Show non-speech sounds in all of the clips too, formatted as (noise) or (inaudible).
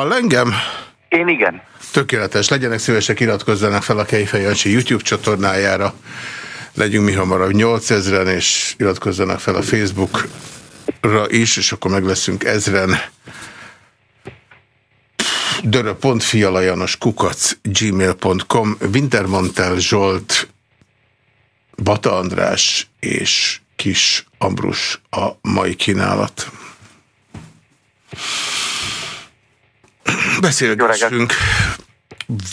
Hall engem? Én igen. Tökéletes. Legyenek szívesek, iratkozzanak fel a Kejfej Jancsi YouTube csatornájára. Legyünk mi hamarabb 8000-en, és iratkozzanak fel a Facebookra is, és akkor meg leszünk ezren. dörö.fialajanos kukac gmail.com Wintermantel Zsolt Bata András és Kis Ambrus a mai kínálat. (clears throat) Beszélgessünk.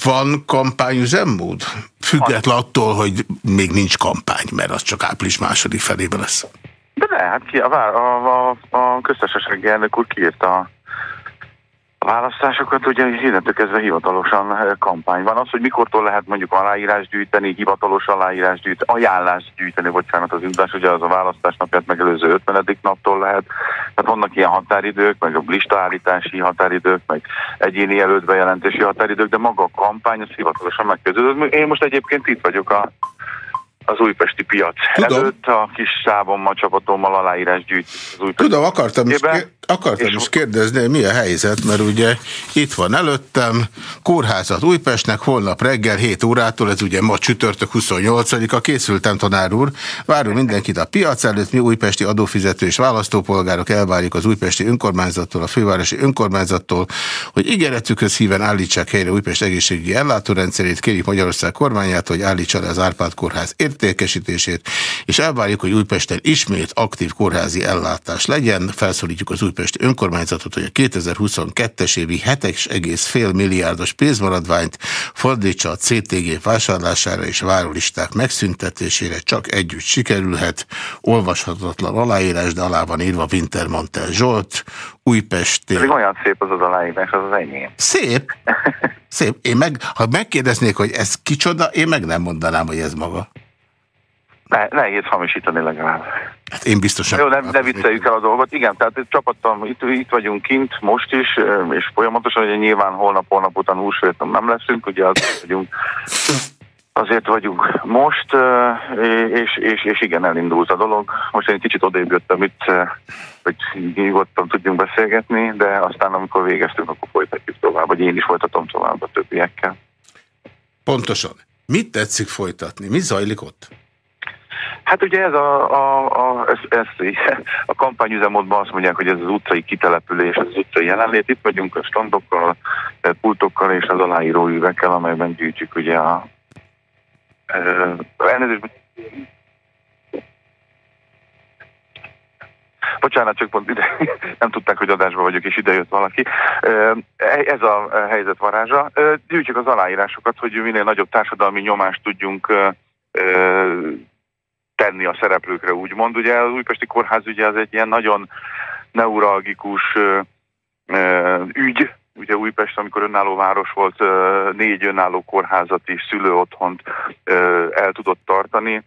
Van kampányüzemmód? Független attól, hogy még nincs kampány, mert az csak április második felében lesz. De ne, hát ki, a, a, a, a köztársasági elnök úr kiírta választásokat ugye innentől kezdve hivatalosan eh, kampány van. Az, hogy mikortól lehet mondjuk aláírás gyűjteni, hivatalos aláírás gyűjteni, ajánlás gyűjteni, bocsánat, az indulás, ugye az a választás napját megelőző 50. naptól lehet. Tehát vannak ilyen határidők, meg a listaállítási határidők, meg egyéni jelöltbejelentési határidők, de maga a kampány az hivatalosan megkezdődött. Én most egyébként itt vagyok a az újpesti piac Tudom. előtt a kis sávommal, csapatommal aláírás gyűjt az újpesti Tudom, akartam is, akartam is kérdezni, mi a helyzet, mert ugye itt van előttem, kórházat Újpestnek, holnap reggel 7 órától, ez ugye ma csütörtök 28-a, készültem tanár úr, várunk mindenkit a piac előtt, mi újpesti adófizető és választópolgárok elvárjuk az újpesti önkormányzattól, a fővárosi önkormányzattól, hogy ígéretükhöz híven állítsák helyre Újpest egészségügyi ellátórendszerét, kérjük Magyarország kormányát, hogy állítsa le az Árpád kórház értékesítését, és elvárjuk, hogy Újpesten ismét aktív kórházi ellátás legyen, felszólítjuk az Újpesti önkormányzatot, hogy a 2022-es évi 7,5 milliárdos pénzmaradványt fordítsa a CTG vásárlására és várólisták megszüntetésére, csak együtt sikerülhet. Olvashatatlan aláírás, de alá van írva Wintermantel Zsolt, Újpesti. Ez olyan szép az az aláírás, az az enyém. Szép. (laughs) Szép. Én meg, ha megkérdeznék, hogy ez kicsoda, én meg nem mondanám, hogy ez maga. Ne, nehéz hamisítani legalább. Hát én biztosan. Jó, ne, ne vicceljük el a dolgot. Igen, tehát csapattal itt, itt vagyunk kint most is, és folyamatosan, hogy nyilván holnap, holnap után húsvéton nem leszünk, ugye azért vagyunk, azért vagyunk most, és, és, és igen, elindult a dolog. Most én egy kicsit odébb jöttem itt, hogy nyugodtan tudjunk beszélgetni, de aztán amikor végeztünk, akkor folytatjuk tovább, vagy én is folytatom tovább a többiekkel. Pontosan. Mit tetszik folytatni? Mi zajlik ott? Hát ugye ez a, a, a, ez, ez, (laughs) a kampányüzemódban azt mondják, hogy ez az utcai kitelepülés, az utcai jelenlét. Itt vagyunk a standokkal, a pultokkal és az aláíró üvekkel, amelyben gyűjtjük ugye a... Elnézést, Bocsánat, csak pont ide, (laughs) nem tudták, hogy adásban vagyok, és ide jött valaki. Ez a helyzet varázsa. Gyűjtjük az aláírásokat, hogy minél nagyobb társadalmi nyomást tudjunk tenni a szereplőkre, úgymond. Ugye az Újpesti Kórház ugye az egy ilyen nagyon neuralgikus ügy, ugye Újpest, amikor önálló város volt, négy önálló kórházat és szülőotthont el tudott tartani.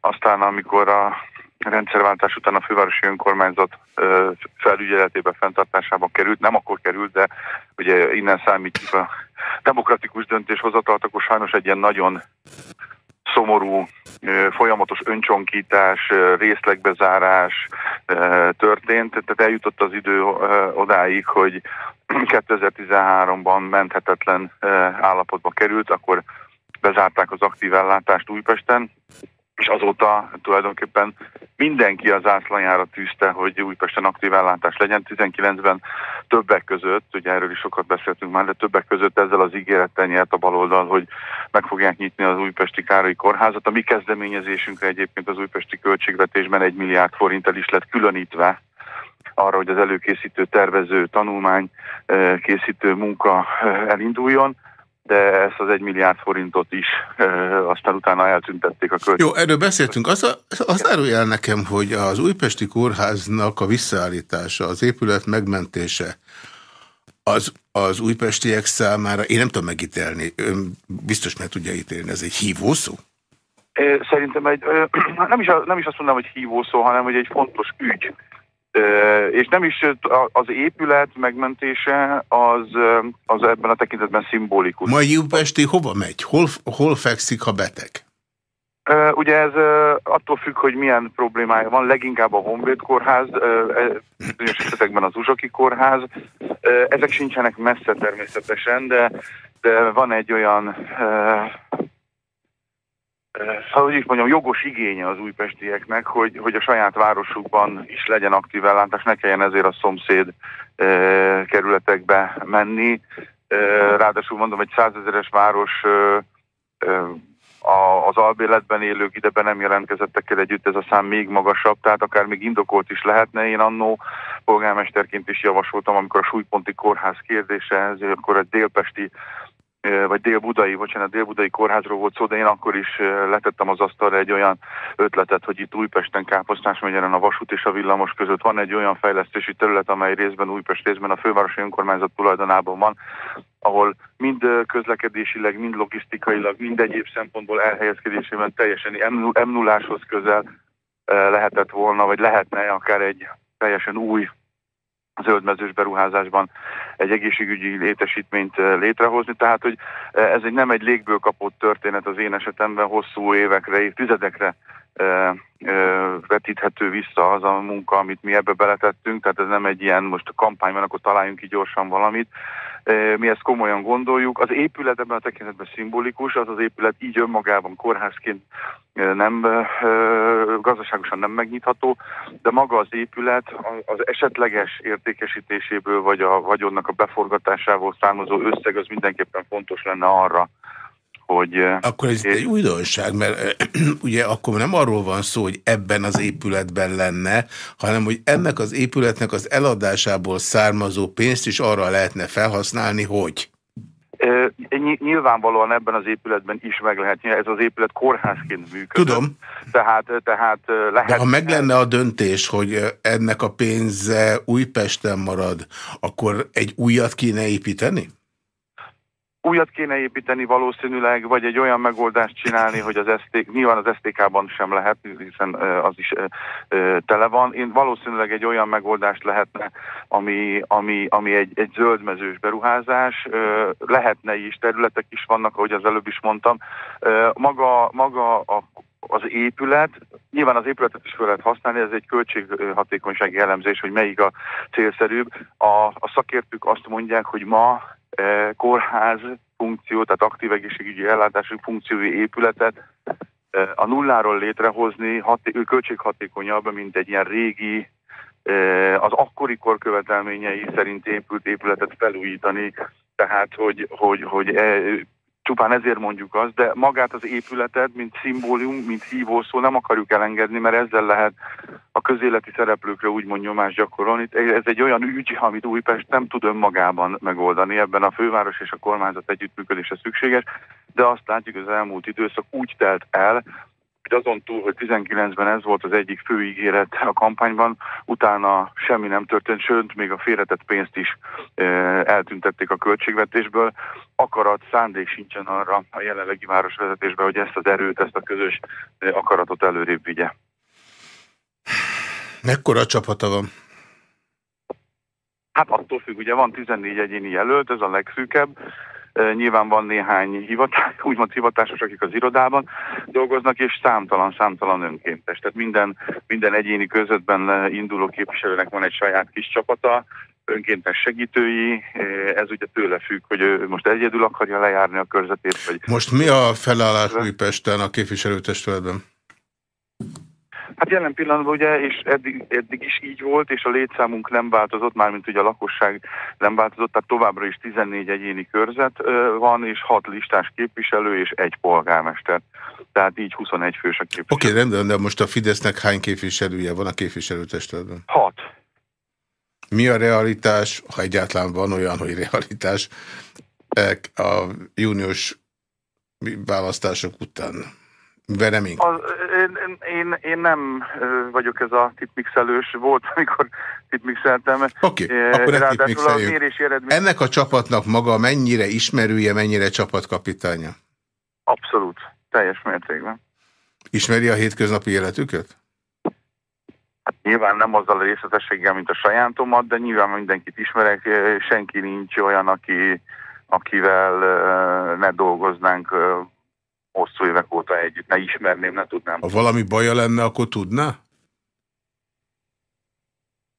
Aztán, amikor a rendszerváltás után a fővárosi önkormányzat felügyeletébe, fenntartásába került, nem akkor került, de ugye innen számítjuk a demokratikus döntéshozatalt, akkor sajnos egy ilyen nagyon szomorú, folyamatos öncsonkítás, részlegbezárás történt, tehát eljutott az idő odáig, hogy (clears throat) 2013-ban menthetetlen állapotba került, akkor bezárták az aktív ellátást Újpesten, és azóta tulajdonképpen mindenki az ászlajára tűzte, hogy Újpesten aktív ellátás legyen. 19-ben többek között, ugye erről is sokat beszéltünk már, de többek között ezzel az ígérettel nyert a baloldal, hogy meg fogják nyitni az újpesti Károly kórházat. A mi kezdeményezésünkre egyébként az újpesti költségvetésben egy milliárd forint el is lett különítve arra, hogy az előkészítő tervező tanulmány eh, készítő munka eh, elinduljon de ezt az egy milliárd forintot is e, aztán utána eltüntették a költségeket. Jó, erről beszéltünk. Az, az árulj el nekem, hogy az újpesti kórháznak a visszaállítása, az épület megmentése, az, az újpestiek számára, én nem tudom megítélni, ön biztos meg tudja ítélni, ez egy hívószó? Szerintem egy, (clears throat) nem is, nem is azt mondanám, hogy hívószó, hanem hogy egy fontos ügy. És nem is az épület megmentése az, az ebben a tekintetben szimbolikus. Ma Júpesti hova megy? Hol, hol fekszik, ha beteg? Ugye ez attól függ, hogy milyen problémája van, leginkább a Honvéd kórház, e, bizonyos esetekben az Uzsaki kórház, Ezek sincsenek messze természetesen, de, de van egy olyan szóval, hogy is mondjam, jogos igénye az újpestieknek, hogy, hogy a saját városukban is legyen aktív ellátás, ne kelljen ezért a szomszéd e, kerületekbe menni. E, ráadásul mondom, egy százezeres város e, e, a, az albéletben élők ide be nem jelentkezettekkel együtt ez a szám még magasabb, tehát akár még indokolt is lehetne. Én annó polgármesterként is javasoltam, amikor a súlyponti kórház kérdése, akkor egy délpesti vagy dél-budai, bocsánat, dél-budai kórházról volt szó, de én akkor is letettem az asztalra egy olyan ötletet, hogy itt Újpesten, Káposztás megyeren a vasút és a villamos között. Van egy olyan fejlesztési terület, amely részben Újpest, részben a fővárosi önkormányzat tulajdonában van, ahol mind közlekedésileg, mind logisztikailag, mind egyéb szempontból elhelyezkedésében teljesen m 0 közel lehetett volna, vagy lehetne akár egy teljesen új zöldmezős beruházásban egy egészségügyi létesítményt eh, létrehozni. Tehát, hogy eh, ez egy nem egy légből kapott történet az én esetemben, hosszú évekre, évtizedekre eh, vetíthető vissza az a munka, amit mi ebbe beletettünk, tehát ez nem egy ilyen, most a kampány van, akkor találjunk ki gyorsan valamit. Mi ezt komolyan gondoljuk. Az épület ebben a tekintetben szimbolikus, az az épület így önmagában kórházként nem gazdaságosan nem megnyitható, de maga az épület az esetleges értékesítéséből vagy a vagyonnak a beforgatásából származó összeg az mindenképpen fontos lenne arra, hogy... Akkor ez egy újdonság, mert (clears throat) ugye akkor nem arról van szó, hogy ebben az épületben lenne, hanem hogy ennek az épületnek az eladásából származó pénzt is arra lehetne felhasználni, hogy... Nyilvánvalóan ebben az épületben is meg lehet, ez az épület kórházként működik. Tudom. Tehát, tehát lehet... De ha meg lenne a döntés, hogy ennek a pénze Újpesten marad, akkor egy újat kéne építeni? Újat kéne építeni valószínűleg, vagy egy olyan megoldást csinálni, hogy az SZT, nyilván az SZTK-ban sem lehet, hiszen az is tele van. Én valószínűleg egy olyan megoldást lehetne, ami, ami, ami egy, egy zöldmezős beruházás, lehetne is, területek is vannak, ahogy az előbb is mondtam. Maga, maga a az épület, nyilván az épületet is fel lehet használni, ez egy költséghatékonysági elemzés, hogy melyik a célszerűbb. A, a szakértők azt mondják, hogy ma kórház funkció, tehát aktív egészségügyi ellátású funkciói épületet a nulláról létrehozni haté- költséghatékonyabb, mint egy ilyen régi, az akkori korkövetelményei szerint épült épületet felújítani, tehát hogy, hogy, hogy csupán ezért mondjuk azt, de magát az épületet, mint szimbólium, mint hívószó nem akarjuk elengedni, mert ezzel lehet a közéleti szereplőkre úgymond nyomást gyakorolni. Ez egy olyan ügy, amit Újpest nem tud önmagában megoldani, ebben a főváros és a kormányzat együttműködése szükséges, de azt látjuk, hogy az elmúlt időszak úgy telt el, azon túl, hogy 19-ben ez volt az egyik fő ígéret a kampányban, utána semmi nem történt, sőt, még a félretett pénzt is e, eltüntették a költségvetésből. Akarat, szándék sincsen arra a jelenlegi városvezetésben, hogy ezt az erőt, ezt a közös e, akaratot előrébb vigye. Mekkora csapata van? Hát attól függ, ugye van 14 egyéni jelölt, ez a legszűkebb, Nyilván van néhány hivatás, úgymond hivatásos, akik az irodában dolgoznak, és számtalan-számtalan önkéntes. Tehát minden, minden egyéni közöttben induló képviselőnek van egy saját kis csapata, önkéntes segítői, ez ugye tőle függ, hogy ő most egyedül akarja lejárni a körzetét. Vagy... Most mi a felállás Újpesten a képviselőtestületben? Hát jelen pillanatban ugye, és eddig, eddig is így volt, és a létszámunk nem változott, mármint ugye a lakosság nem változott, tehát továbbra is 14 egyéni körzet van, és 6 listás képviselő és egy polgármester. Tehát így 21 fős a képviselő. Oké, okay, rendben, de most a Fidesznek hány képviselője van a képviselőtestületben? 6. Mi a realitás, ha egyáltalán van olyan, hogy realitás, a június választások után? Veremény? Az, én, én, én nem vagyok ez a tipmixelős, volt, amikor tipmixeltem. Oké, okay, akkor tipmixeljük. Eredmény... Ennek a csapatnak maga mennyire ismerője, mennyire csapatkapitánya? Abszolút, teljes mértékben. Ismeri a hétköznapi életüket? Hát nyilván nem azzal a részletességgel, mint a sajátomat, de nyilván mindenkit ismerek, senki nincs olyan, aki, akivel ne dolgoznánk hosszú évek óta együtt, ne ismerném, ne tudnám. Ha valami baja lenne, akkor tudná?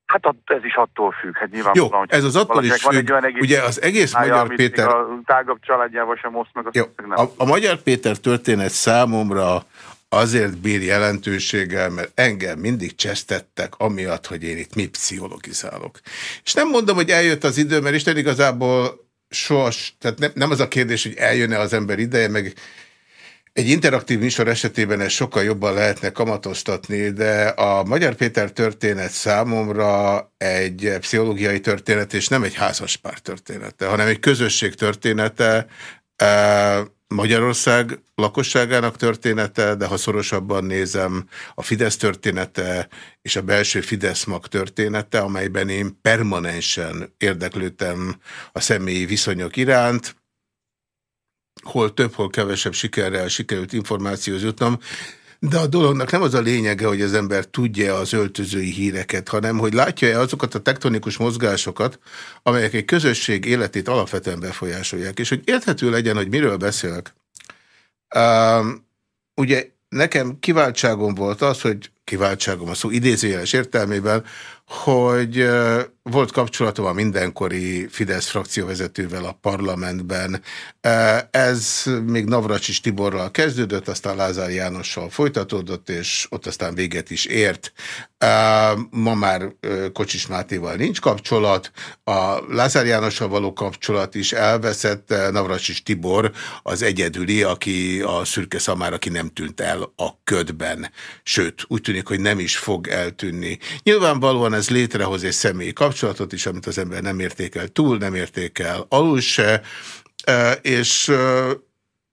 Hát ez is attól függ. Hát nyilván Jó, ez az attól is függ. Ugye az egész hája, Magyar Péter... A tágabb családjával sem oszt meg, Jó, nem. A, a Magyar Péter történet számomra azért bír jelentőséggel, mert engem mindig csesztettek, amiatt, hogy én itt mi pszichologizálok. És nem mondom, hogy eljött az idő, mert Isten igazából sos, tehát nem, nem az a kérdés, hogy eljönne az ember ideje, meg egy interaktív műsor esetében ez sokkal jobban lehetne kamatoztatni, de a Magyar Péter történet számomra egy pszichológiai történet, és nem egy házaspár története, hanem egy közösség története, Magyarország lakosságának története, de ha szorosabban nézem, a Fidesz története és a belső Fidesz mag története, amelyben én permanensen érdeklődtem a személyi viszonyok iránt, hol több, hol kevesebb sikerrel sikerült információhoz jutnom, de a dolognak nem az a lényege, hogy az ember tudja az öltözői híreket, hanem hogy látja-e azokat a tektonikus mozgásokat, amelyek egy közösség életét alapvetően befolyásolják. És hogy érthető legyen, hogy miről beszélek. Uh, ugye nekem kiváltságom volt az, hogy kiváltságom a szó idézőjeles értelmében, hogy volt kapcsolatom a mindenkori Fidesz frakcióvezetővel a parlamentben. Ez még Navracsis Tiborral kezdődött, aztán Lázár Jánossal folytatódott, és ott aztán véget is ért. Ma már Kocsis Mátéval nincs kapcsolat, a Lázár Jánossal való kapcsolat is elveszett, Navracsis Tibor az egyedüli, aki a szürke szamára, aki nem tűnt el a ködben. Sőt, úgy tűnik, hogy nem is fog eltűnni. Nyilvánvalóan ez létrehoz egy személyi kapcsolatot is, amit az ember nem értékel túl, nem értékel alul se, és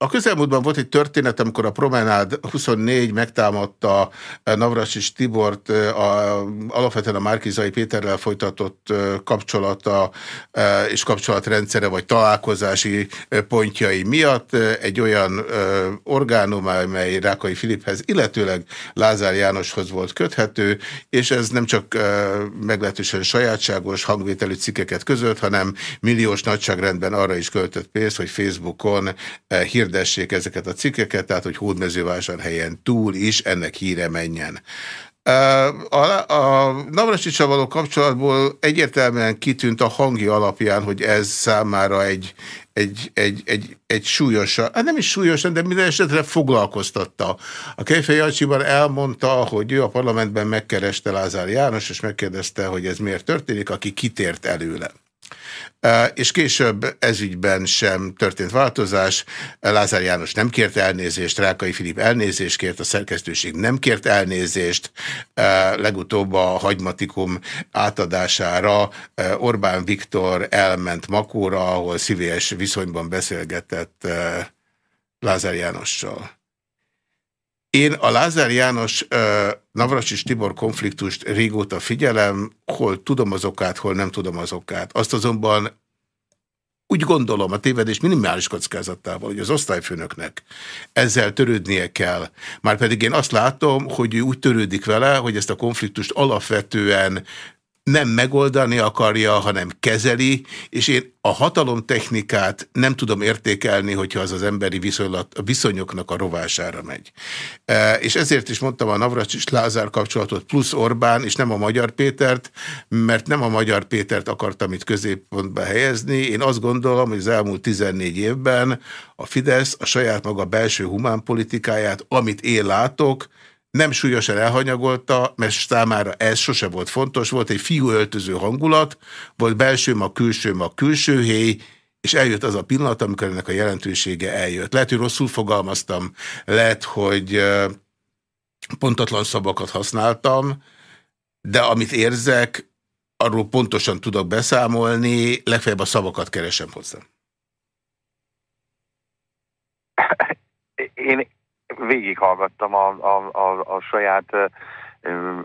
a közelmúltban volt egy történet, amikor a Promenád 24 megtámadta Navrasis Tibort a, alapvetően a Márkizai Péterrel folytatott kapcsolata és kapcsolatrendszere vagy találkozási pontjai miatt egy olyan orgánum, amely Rákai Filiphez, illetőleg Lázár Jánoshoz volt köthető, és ez nem csak meglehetősen sajátságos hangvételű cikkeket között, hanem milliós nagyságrendben arra is költött pénzt, hogy Facebookon hír hirdessék ezeket a cikkeket, tehát hogy Hódmezővásárhelyen túl is ennek híre menjen. A, a Navracsicsal való kapcsolatból egyértelműen kitűnt a hangi alapján, hogy ez számára egy, egy, egy, egy, egy súlyosan, hát nem is súlyosan, de minden esetre foglalkoztatta. A Kejfej Jancsiban elmondta, hogy ő a parlamentben megkereste Lázár János, és megkérdezte, hogy ez miért történik, aki kitért előle és később ezügyben sem történt változás. Lázár János nem kért elnézést, Rákai Filip elnézést kért, a szerkesztőség nem kért elnézést. Legutóbb a hagymatikum átadására Orbán Viktor elment Makóra, ahol szívélyes viszonyban beszélgetett Lázár Jánossal. Én a Lázár János Navracsis Tibor konfliktust régóta figyelem, hol tudom az okát, hol nem tudom az okát. Azt azonban úgy gondolom a tévedés minimális kockázatával, hogy az osztályfőnöknek ezzel törődnie kell. Márpedig én azt látom, hogy ő úgy törődik vele, hogy ezt a konfliktust alapvetően nem megoldani akarja, hanem kezeli, és én a hatalomtechnikát nem tudom értékelni, hogyha az az emberi viszonylat, a viszonyoknak a rovására megy. E, és ezért is mondtam a Navracsis Lázár kapcsolatot plusz Orbán, és nem a Magyar Pétert, mert nem a Magyar Pétert akartam itt középpontba helyezni. Én azt gondolom, hogy az elmúlt 14 évben a Fidesz a saját maga belső humánpolitikáját, amit én látok, nem súlyosan elhanyagolta, mert számára ez sose volt fontos, volt egy fiúöltöző hangulat, volt belső mag, külső mag, külső héj, és eljött az a pillanat, amikor ennek a jelentősége eljött. Lehet, hogy rosszul fogalmaztam, lehet, hogy pontatlan szavakat használtam, de amit érzek, arról pontosan tudok beszámolni, legfeljebb a szavakat keresem hozzá. Én végighallgattam a, a, a, a saját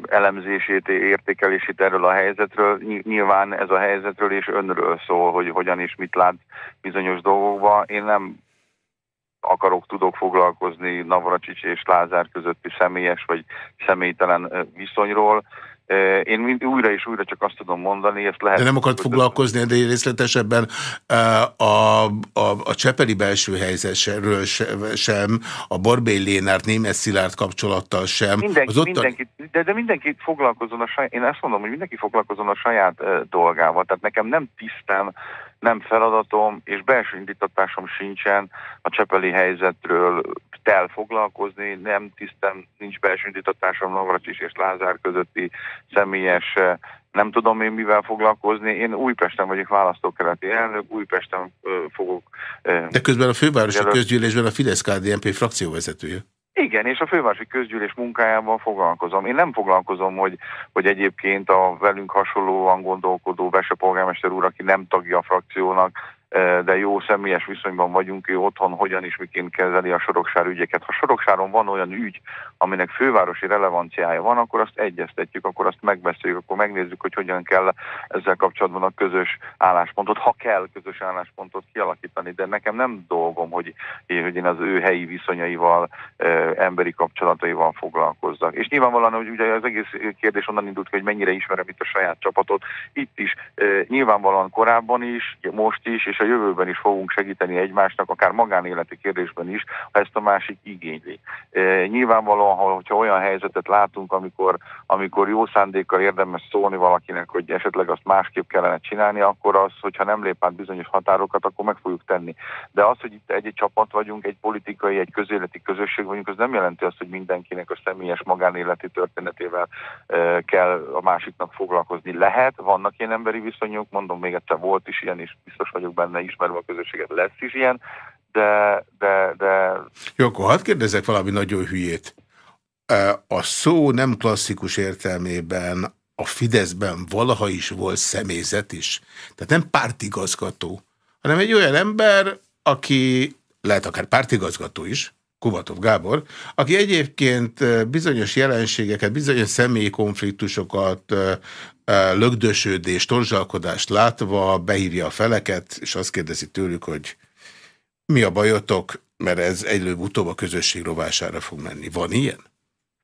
elemzését, értékelését erről a helyzetről. Nyilván ez a helyzetről és önről szól, hogy hogyan és mit lát bizonyos dolgokba. Én nem akarok, tudok foglalkozni Navracsics és Lázár közötti személyes vagy személytelen viszonyról. Én újra és újra csak azt tudom mondani, ezt lehet... De nem akart foglalkozni de részletesebben a, a, a Csepeli belső helyzetről sem, a Borbély Lénárt, Német Szilárd kapcsolattal sem. Mindenki, az ott mindenki, de, de mindenki foglalkozon a saját, én azt mondom, hogy mindenki foglalkozon a saját dolgával, tehát nekem nem tisztem, nem feladatom, és belső indítatásom sincsen a Csepeli helyzetről tel foglalkozni, nem tisztem, nincs belső indítatásom Navracsis és Lázár közötti személyes nem tudom én mivel foglalkozni. Én Újpesten vagyok választókereti elnök, Újpesten ö, fogok... Ö, De közben a fővárosi jelölt... közgyűlésben a Fidesz-KDNP frakcióvezetője. Igen, és a fővárosi közgyűlés munkájával foglalkozom. Én nem foglalkozom, hogy, hogy egyébként a velünk hasonlóan gondolkodó Vese polgármester úr, aki nem tagja a frakciónak, de jó személyes viszonyban vagyunk, ő otthon hogyan is miként kezeli a Soroksár ügyeket. Ha Soroksáron van olyan ügy, aminek fővárosi relevanciája van, akkor azt egyeztetjük, akkor azt megbeszéljük, akkor megnézzük, hogy hogyan kell ezzel kapcsolatban a közös álláspontot, ha kell közös álláspontot kialakítani, de nekem nem dolgom, hogy, hogy én az ő helyi viszonyaival, emberi kapcsolataival foglalkozzak. És nyilvánvalóan, hogy ugye az egész kérdés onnan indult, hogy mennyire ismerem itt a saját csapatot, itt is, nyilvánvalóan korábban is, most is, és és a jövőben is fogunk segíteni egymásnak, akár magánéleti kérdésben is, ha ezt a másik igényli. E, nyilvánvalóan, hogyha olyan helyzetet látunk, amikor, amikor jó szándékkal érdemes szólni valakinek, hogy esetleg azt másképp kellene csinálni, akkor az, hogyha nem lép át bizonyos határokat, akkor meg fogjuk tenni. De az, hogy itt egy-egy csapat vagyunk, egy politikai, egy közéleti közösség vagyunk, az nem jelenti azt, hogy mindenkinek a személyes magánéleti történetével e, kell a másiknak foglalkozni. Lehet, vannak ilyen emberi viszonyok, mondom még egyszer, volt is ilyen, és biztos vagyok benne, benne, ismerve a közösséget, lesz is ilyen, de... de, de... Jó, akkor hadd kérdezek valami nagyon hülyét. A szó nem klasszikus értelmében a Fideszben valaha is volt személyzet is. Tehát nem pártigazgató, hanem egy olyan ember, aki lehet akár pártigazgató is, Kubatov Gábor, aki egyébként bizonyos jelenségeket, bizonyos személyi konfliktusokat, lögdösődést, torzsalkodást látva behívja a feleket, és azt kérdezi tőlük, hogy mi a bajotok, mert ez előbb-utóbb a közösség rovására fog menni. Van ilyen?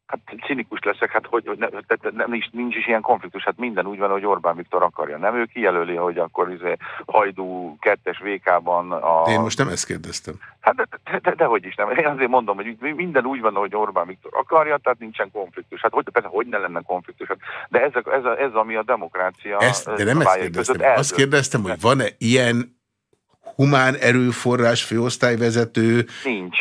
Hát cinikus leszek, hát hogy, hogy ne, ne, nem, nincs, nincs is ilyen konfliktus, hát minden úgy van, hogy Orbán Viktor akarja. Nem ő kijelöli, hogy akkor izé, hajdú kettes VK-ban a... Én most nem ezt kérdeztem. Hát de, de, de, de, hogy is nem. Én azért mondom, hogy minden úgy van, hogy Orbán Viktor akarja, tehát nincsen konfliktus. Hát hogy, persze, hogy ne lenne konfliktus. Hát, de ez, ez, ez, ami a demokrácia... Ezt, de nem ezt kérdeztem. Azt kérdeztem, hogy van-e ilyen humán erőforrás főosztályvezető? Nincs.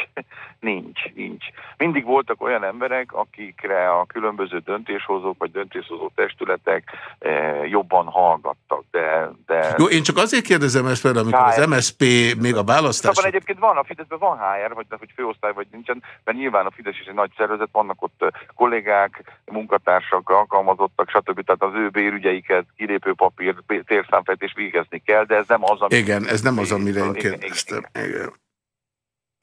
Nincs, nincs. Mindig voltak olyan emberek, akikre a különböző döntéshozók vagy döntéshozó testületek eh, jobban hallgattak, de, de... Jó, én csak azért kérdezem ezt például, amikor HR. az MSP még a választás... Szóval egyébként van, a Fideszben van HR, vagy, hogy főosztály vagy nincsen, mert nyilván a Fidesz is egy nagy szervezet, vannak ott eh, kollégák, munkatársak, alkalmazottak, stb. Tehát az ő bérügyeiket, kilépőpapír, térszámfejtés végezni kell, de ez nem az, ami... Igen, ez nem az, amire én kérdeztem. Igen, igen. igen.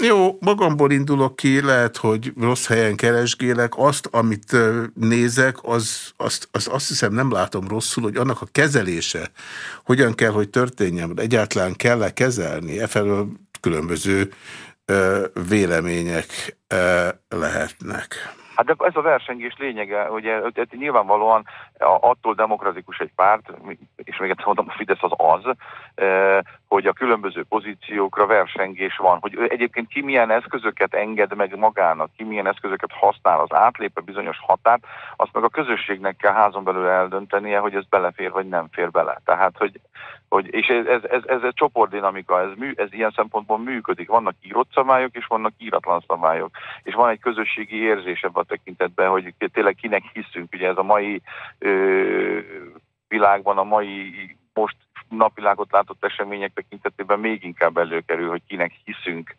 Jó, magamból indulok ki, lehet, hogy rossz helyen keresgélek. Azt, amit nézek, az, azt, az, azt hiszem nem látom rosszul, hogy annak a kezelése hogyan kell, hogy történjen. Egyáltalán kell-e kezelni? Efelől különböző vélemények lehetnek. Hát de ez a versengés lényege, ugye nyilvánvalóan attól demokratikus egy párt, és még egyszer mondom, a Fidesz az az, hogy a különböző pozíciókra versengés van, hogy egyébként ki milyen eszközöket enged meg magának, ki milyen eszközöket használ, az átlépe bizonyos határt, azt meg a közösségnek kell házon belül eldöntenie, hogy ez belefér vagy nem fér bele. Tehát, hogy, hogy és ez, ez, ez, ez egy csoportdinamika, ez, mű, ez ilyen szempontból működik. Vannak írott szabályok, és vannak íratlan szabályok. És van egy közösségi érzés ebben a tekintetben, hogy tényleg kinek hiszünk. Ugye ez a mai ö, világban, a mai most napvilágot látott események tekintetében még inkább előkerül, hogy kinek hiszünk,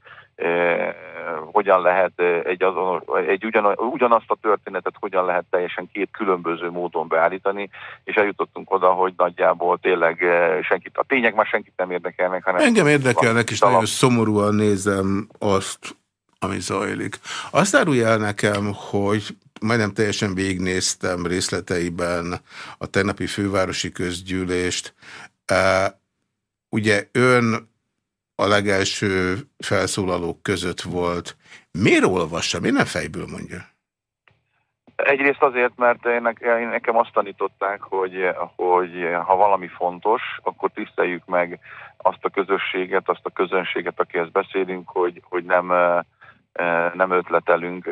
hogyan lehet eh, egy, azon, egy ugyan, ugyanazt a történetet hogyan lehet teljesen két különböző módon beállítani, és eljutottunk oda, hogy nagyjából tényleg senkit, a tények már senkit nem érdekelnek, hanem... Engem érdekelnek, és nagyon szomorúan nézem azt, ami zajlik. Azt árulja el nekem, hogy majdnem teljesen végignéztem részleteiben a tegnapi fővárosi közgyűlést. Ugye ön a legelső felszólalók között volt. Miért olvassa? Miért nem fejből mondja? Egyrészt azért, mert én, nekem azt tanították, hogy, hogy ha valami fontos, akkor tiszteljük meg azt a közösséget, azt a közönséget, akihez beszélünk, hogy, hogy nem nem ötletelünk.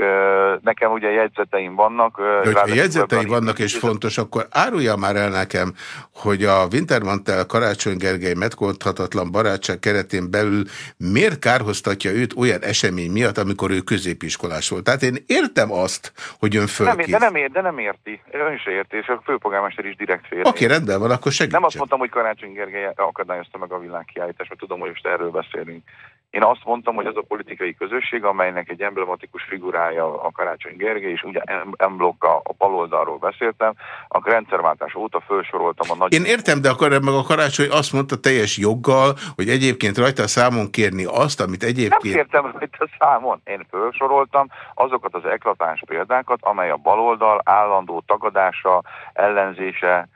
Nekem ugye jegyzeteim vannak. De hogyha jegyzetei vannak és fontos, akkor árulja már el nekem, hogy a Wintermantel Karácsony Gergely megkonthatatlan barátság keretén belül miért kárhoztatja őt olyan esemény miatt, amikor ő középiskolás volt. Tehát én értem azt, hogy ön fölkész. De, nem ér, de nem érti. Ön se érti, és a főpolgármester is direkt fél. Oké, okay, rendben van, akkor segítsen. Nem azt mondtam, hogy Karácsony Gergely akadályozta meg a világkiállítást, mert tudom, hogy most erről beszélünk. Én azt mondtam, hogy az a politikai közösség, amelynek egy emblematikus figurája a Karácsony Gergely, és ugye emblokk a, a baloldalról beszéltem, a rendszerváltás óta felsoroltam a nagy... Én értem, de akkor meg a Karácsony azt mondta teljes joggal, hogy egyébként rajta számon kérni azt, amit egyébként... Nem kértem rajta számon. Én felsoroltam azokat az eklatáns példákat, amely a baloldal állandó tagadása, ellenzése,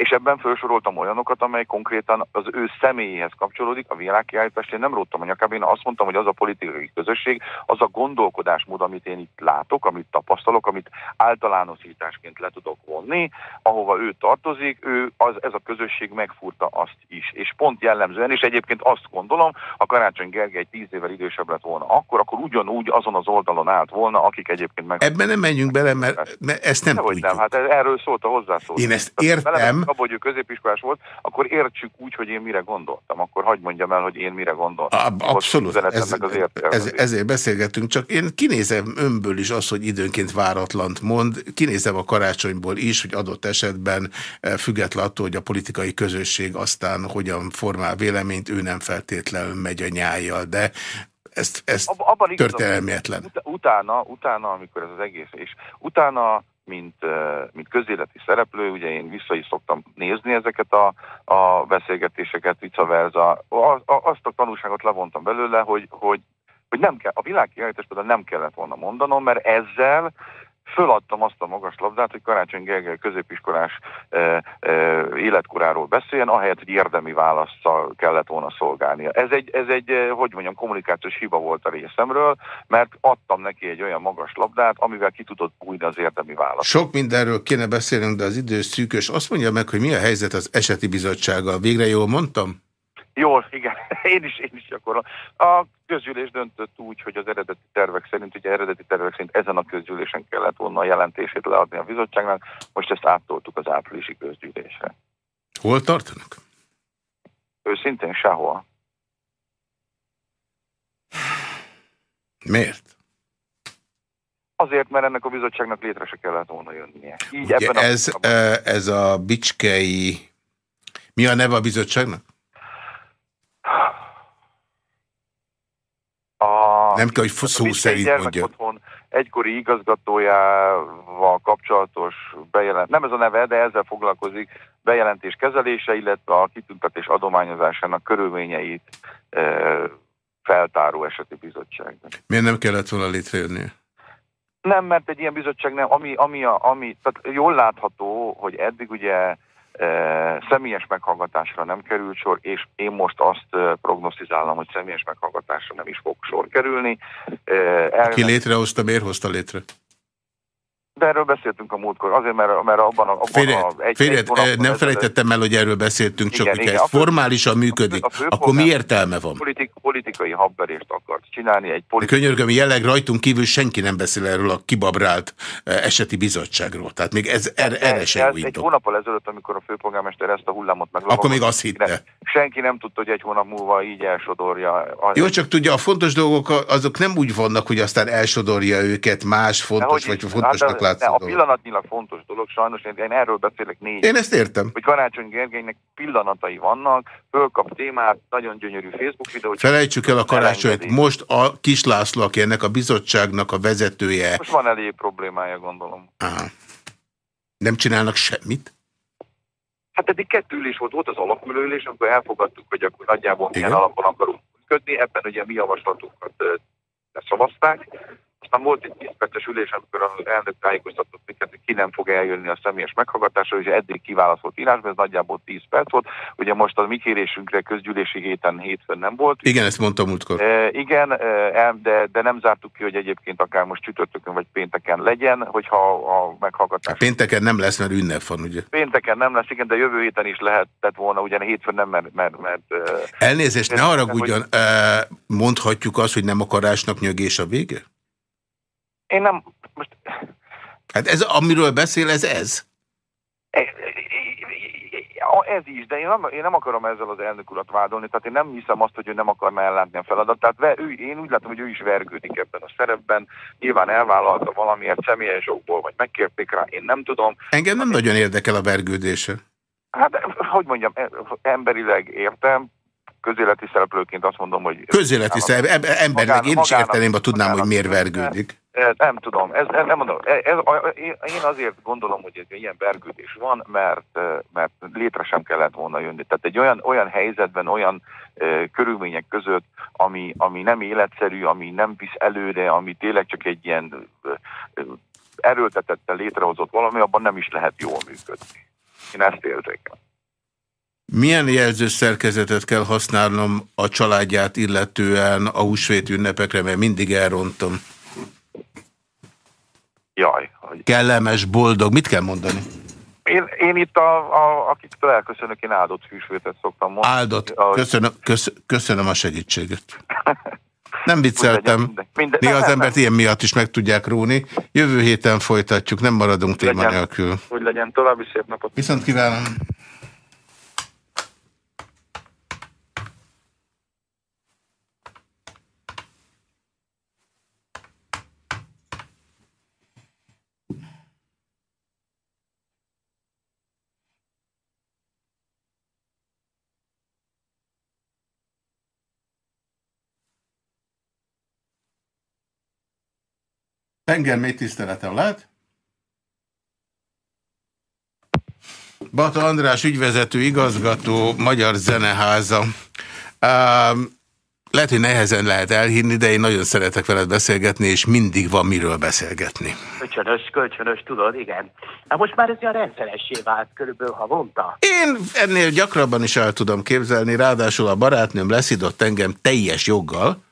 és ebben felsoroltam olyanokat, amely konkrétan az ő személyéhez kapcsolódik, a világkiállítást én nem róttam a nyakába, én azt mondtam, hogy az a politikai közösség, az a gondolkodásmód, amit én itt látok, amit tapasztalok, amit általánosításként le tudok vonni, ahova ő tartozik, ő, az, ez a közösség megfurta azt is. És pont jellemzően, és egyébként azt gondolom, a Karácsony Gergely tíz évvel idősebb lett volna akkor, akkor ugyanúgy azon az oldalon állt volna, akik egyébként meg... Ebben nem menjünk bele, mert, mert ezt nem tudjuk. Nem, hát erről szólt a hozzászólás. Én ezt értem, abban, hogy ő középiskolás volt, akkor értsük úgy, hogy én mire gondoltam. Akkor hagyd mondjam el, hogy én mire gondoltam. Abszolút. Ez, az ez, ezért beszélgetünk, csak én kinézem önből is az, hogy időnként váratlant mond, kinézem a karácsonyból is, hogy adott esetben eh, független attól, hogy a politikai közösség aztán hogyan formál véleményt, ő nem feltétlenül megy a nyájjal, de ezt, ezt Abban történelmietlen. Utána, utána, amikor ez az egész, és utána mint, mint közéleti szereplő, ugye én vissza is szoktam nézni ezeket a, a beszélgetéseket, vice versa. Azt a tanulságot levontam belőle, hogy, hogy, hogy nem kell, a világkiállítás például nem kellett volna mondanom, mert ezzel föladtam azt a magas labdát, hogy Karácsony Gergely középiskolás e, e, életkoráról beszéljen, ahelyett, hogy érdemi válaszsal kellett volna szolgálnia. Ez egy, ez egy, hogy mondjam, kommunikációs hiba volt a részemről, mert adtam neki egy olyan magas labdát, amivel ki tudott bújni az érdemi választ. Sok mindenről kéne beszélnünk, de az idő szűkös. Azt mondja meg, hogy mi a helyzet az eseti bizottsággal. Végre jól mondtam? Jól, igen. (laughs) Én is, én is gyakorlom. A közgyűlés döntött úgy, hogy az eredeti tervek szerint, ugye eredeti tervek szerint ezen a közgyűlésen kellett volna a jelentését leadni a bizottságnak, most ezt áttoltuk az áprilisi közgyűlésre. Hol tartanak? Őszintén sehol. Miért? Azért, mert ennek a bizottságnak létre se kellett volna jönnie. Így Ugye ebben ez, a... ez a bicskei... Mi a neve a bizottságnak? A, nem kell, hogy szó szerint mondja. Otthon egykori igazgatójával kapcsolatos bejelent, nem ez a neve, de ezzel foglalkozik, bejelentés kezelése, illetve a kitüntetés adományozásának körülményeit e, feltáró eseti bizottság. Miért nem kellett volna létrejönnie? Nem, mert egy ilyen bizottság nem, ami, ami, a, ami tehát jól látható, hogy eddig ugye személyes meghallgatásra nem került sor, és én most azt prognosztizálom, hogy személyes meghallgatásra nem is fog sor kerülni. Ki létrehozta, miért hozta létre? De erről beszéltünk a múltkor, azért, mert, mert abban a... Abban félre, a egy, félre, egy nem felejtettem el, hogy erről beszéltünk, igen, csak igen, hogyha ez formálisan működik, akkor mi értelme van? Politik, politikai habberést akart csinálni. Egy politik... Könyörgöm, jelleg rajtunk kívül senki nem beszél erről a kibabrált eseti bizottságról. Tehát még ez, er, erre sem Egy hónappal ezelőtt, amikor a főpolgármester ezt a hullámot meglapott. Akkor még azt hitte. Senki nem tudta, hogy egy hónap múlva így elsodorja. Jó, csak tudja, a fontos dolgok azok nem úgy vannak, hogy aztán elsodorja őket más fontos, vagy fontosnak hát, látszó A pillanatnyilag fontos dolog, sajnos én, én erről beszélek négy. Én ezt értem. Hogy Karácsony Gergelynek pillanatai vannak, fölkap témát, nagyon gyönyörű Facebook videó. Felejtsük el a karácsonyt. Most a Kislászló, aki ennek a bizottságnak a vezetője. Most van elég problémája, gondolom. Aha. Nem csinálnak semmit? Hát eddig kettő ülés volt, volt az alakulőülés, amikor elfogadtuk, hogy akkor nagyjából milyen alapon akarunk működni, ebben ugye mi javaslatunkat szavazták, aztán volt egy 10 perces ülés, amikor az elnök tájékoztatott minket, hogy ki nem fog eljönni a személyes meghallgatásra, és eddig kiválasztott írásban, ez nagyjából 10 perc volt. Ugye most a mi kérésünkre közgyűlési héten hétfőn nem volt. Igen, ezt mondtam múltkor. E, igen, e, de, de nem zártuk ki, hogy egyébként akár most csütörtökön vagy pénteken legyen, hogyha a meghallgatás... Hát pénteken nem lesz, mert ünnep van, ugye? Pénteken nem lesz, igen, de jövő héten is lehetett volna, ugye hétfőn nem, mert... mert, mert Elnézést, ne haragudjon, hogy... mondhatjuk azt, hogy nem akarásnak nyögés a vége? Én nem... Most... Hát ez, amiről beszél, ez ez? E, ez is, de én nem, én nem akarom ezzel az elnök urat vádolni, tehát én nem hiszem azt, hogy ő nem akarna ellátni a feladatát. Ő, én úgy látom, hogy ő is vergődik ebben a szerepben. Nyilván elvállalta valamiért személyes okból, vagy megkérték rá, én nem tudom. Engem nem nagyon érdekel a vergődése. Hát, hogy mondjam, e, emberileg értem, közéleti szereplőként azt mondom, hogy... Közéleti szereplő, embernek én is érteném, ha tudnám, hogy miért vergődik. Nem, nem tudom, ez, nem mondom. Ez, ez, én azért gondolom, hogy egy ilyen vergődés van, mert, mert létre sem kellett volna jönni. Tehát egy olyan, olyan helyzetben, olyan uh, körülmények között, ami, ami nem életszerű, ami nem visz előre, ami tényleg csak egy ilyen uh, erőltetette létrehozott valami, abban nem is lehet jól működni. Én ezt érzékelem. Milyen jelzőszerkezetet kell használnom a családját illetően a húsvét ünnepekre, mert mindig elrontom? Jaj. Hogy... Kellemes, boldog, mit kell mondani? Én, én itt, a, a, akiktől elköszönök, én áldott hűsvétet szoktam mondani. Áldott. Köszönöm, kösz, köszönöm a segítséget. Nem vicceltem. Minden, minden, Néha az embert nem. ilyen miatt is meg tudják róni. Jövő héten folytatjuk, nem maradunk téma nélkül. Úgy legyen, további szép napot. Viszont kívánom. Engem még tiszteletem lehet? Bata András ügyvezető igazgató, Magyar Zeneháza. Um, lehet, hogy nehezen lehet elhinni, de én nagyon szeretek veled beszélgetni, és mindig van miről beszélgetni. Kölcsönös, kölcsönös, tudod, igen. Hát most már ez olyan rendszeressé vált, körülbelül havonta. Én ennél gyakrabban is el tudom képzelni, ráadásul a barátnőm leszidott engem teljes joggal,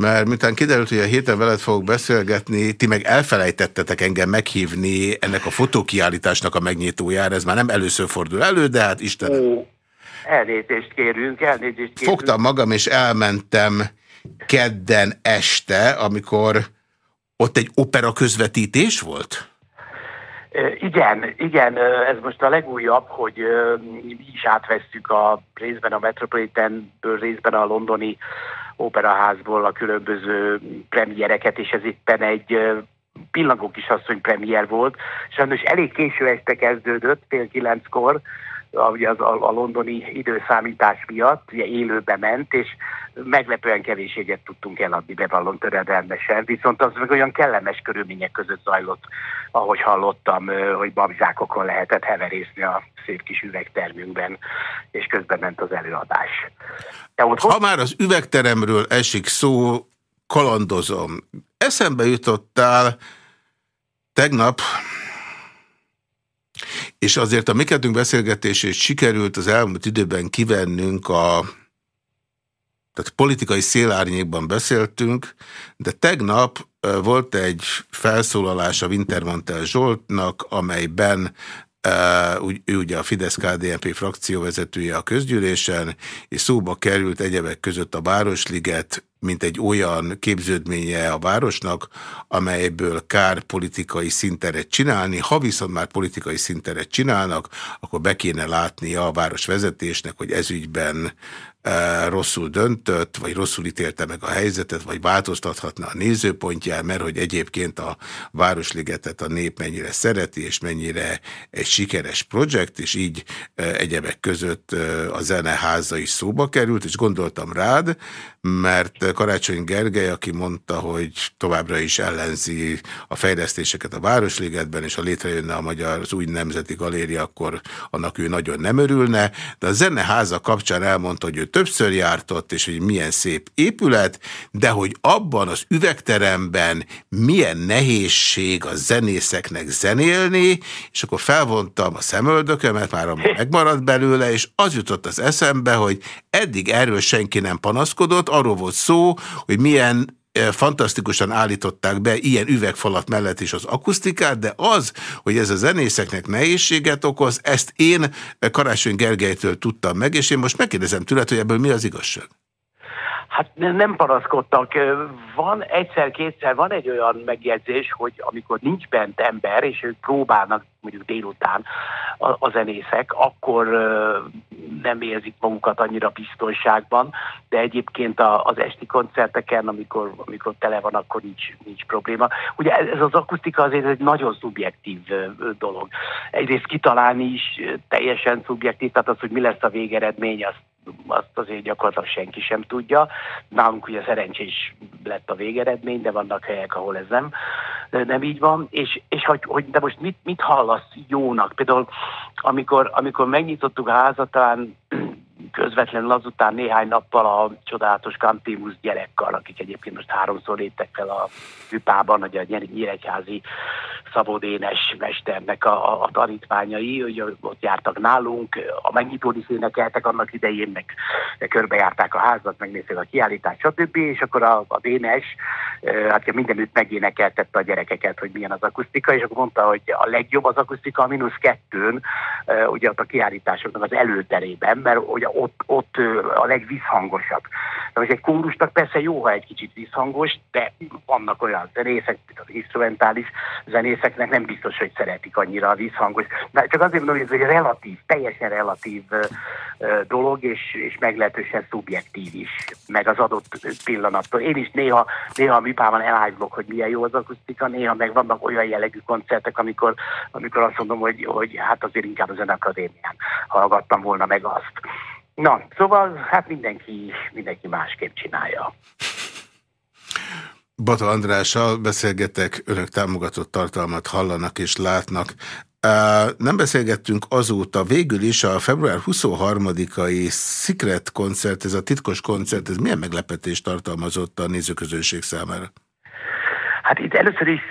mert miután kiderült, hogy a héten veled fogok beszélgetni, ti meg elfelejtettetek engem meghívni ennek a fotókiállításnak a megnyitójára, ez már nem először fordul elő, de hát Istenem. Ó, elnézést kérünk, elnézést kérünk. Fogtam magam, és elmentem kedden este, amikor ott egy opera közvetítés volt? Igen, igen, ez most a legújabb, hogy mi is átvesztük a részben a Metropolitanből, részben a londoni operaházból a különböző premiereket, és ez itt egy pillangó kisasszony premier volt. Sajnos elég késő este kezdődött, fél kilenckor, ugye az a, a londoni időszámítás miatt, ugye élőbe ment, és meglepően kevéséget tudtunk eladni, bevallom töredelmesen, viszont az meg olyan kellemes körülmények között zajlott, ahogy hallottam, hogy babzákokon lehetett heverészni a szép kis üvegtermünkben, és közben ment az előadás. De ott ha már az üvegteremről esik szó, kalandozom. Eszembe jutottál tegnap, és azért a mi beszélgetését sikerült az elmúlt időben kivennünk a tehát politikai szélárnyékban beszéltünk, de tegnap volt egy felszólalás a Wintermantel Zsoltnak, amelyben Uh, ő ugye a Fidesz-KDNP frakcióvezetője a közgyűlésen, és szóba került egyebek között a Városliget, mint egy olyan képződménye a városnak, amelyből kár politikai szinteret csinálni. Ha viszont már politikai szinteret csinálnak, akkor be kéne látnia a városvezetésnek, hogy ezügyben rosszul döntött, vagy rosszul ítélte meg a helyzetet, vagy változtathatna a nézőpontján, mert hogy egyébként a Városligetet a nép mennyire szereti, és mennyire egy sikeres projekt, és így egyebek között a zeneháza is szóba került, és gondoltam rád, mert Karácsony Gergely, aki mondta, hogy továbbra is ellenzi a fejlesztéseket a Városligetben, és ha létrejönne a Magyar az új Nemzeti Galéria, akkor annak ő nagyon nem örülne, de a zeneháza kapcsán elmondta, hogy ő többször jártott, és hogy milyen szép épület, de hogy abban az üvegteremben milyen nehézség a zenészeknek zenélni, és akkor felvontam a szemöldökömet, már (laughs) megmaradt belőle, és az jutott az eszembe, hogy eddig erről senki nem panaszkodott, arról volt szó, hogy milyen fantasztikusan állították be ilyen üvegfalat mellett is az akusztikát, de az, hogy ez a zenészeknek nehézséget okoz, ezt én Karácsony Gergelytől tudtam meg, és én most megkérdezem tőled, hogy ebből mi az igazság? Hát nem panaszkodtak. Van egyszer-kétszer, van egy olyan megjegyzés, hogy amikor nincs bent ember, és ők próbálnak mondjuk délután a, a zenészek, akkor nem érzik magukat annyira biztonságban, de egyébként a, az esti koncerteken, amikor, amikor tele van, akkor nincs, nincs probléma. Ugye ez az akusztika azért egy nagyon szubjektív dolog. Egyrészt kitalálni is teljesen szubjektív, tehát az, hogy mi lesz a végeredmény, azt azt azért gyakorlatilag senki sem tudja. Nálunk ugye szerencsés lett a végeredmény, de vannak helyek, ahol ez nem, nem így van. És, és hogy, hogy, de most mit, mit hallasz jónak? Például amikor, amikor megnyitottuk a házat, közvetlenül azután néhány nappal a csodálatos Campimus gyerekkar, akik egyébként most háromszor léptek fel a Hüpában, hogy a Nyíregyházi Szabódénes mesternek a, a, tanítványai, hogy ott jártak nálunk, a megnyitón is énekeltek annak idején, meg körbejárták a házat, megnézték a kiállítást, stb. És akkor a, a Dénes, hát mindenütt megénekeltette a gyerekeket, hogy milyen az akusztika, és akkor mondta, hogy a legjobb az akusztika a mínusz kettőn, ugye ott a kiállításoknak az előterében, mert ugye ott, ott a legvízhangosabb. De most egy kórusnak persze jó, ha egy kicsit vízhangos, de vannak olyan zenészek, az instrumentális zenészeknek nem biztos, hogy szeretik annyira a vízhangos. De csak azért mondom, hogy ez egy relatív, teljesen relatív dolog, és, és meglehetősen szubjektív is, meg az adott pillanattól. Én is néha, néha a műpában elájulok, hogy milyen jó az akusztika, néha meg vannak olyan jellegű koncertek, amikor, amikor azt mondom, hogy, hogy hát azért inkább a zenakadémián hallgattam volna meg azt. Na, szóval hát mindenki, mindenki másképp csinálja. Bata Andrással beszélgetek, önök támogatott tartalmat hallanak és látnak. Nem beszélgettünk azóta, végül is a február 23-ai Secret koncert, ez a titkos koncert, ez milyen meglepetést tartalmazott a nézőközönség számára? Hát itt először is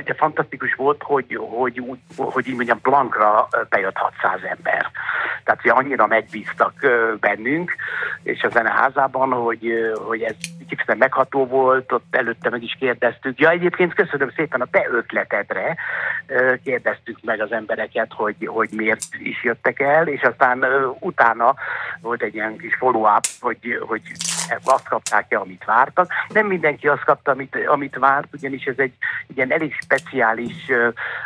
ugye fantasztikus volt, hogy, hogy, hogy, hogy így mondjam, Blankra bejött 600 ember. Tehát ugye annyira megbíztak bennünk, és a zeneházában, hogy, hogy ez kifejezetten megható volt, ott előtte meg is kérdeztük. Ja, egyébként köszönöm szépen a te ötletedre, kérdeztük meg az embereket, hogy, hogy miért is jöttek el, és aztán utána volt egy ilyen kis follow-up, hogy, hogy azt kapták-e, amit vártak. Nem mindenki azt kapta, amit, amit várt, ugyanis ez egy ilyen elég speciális,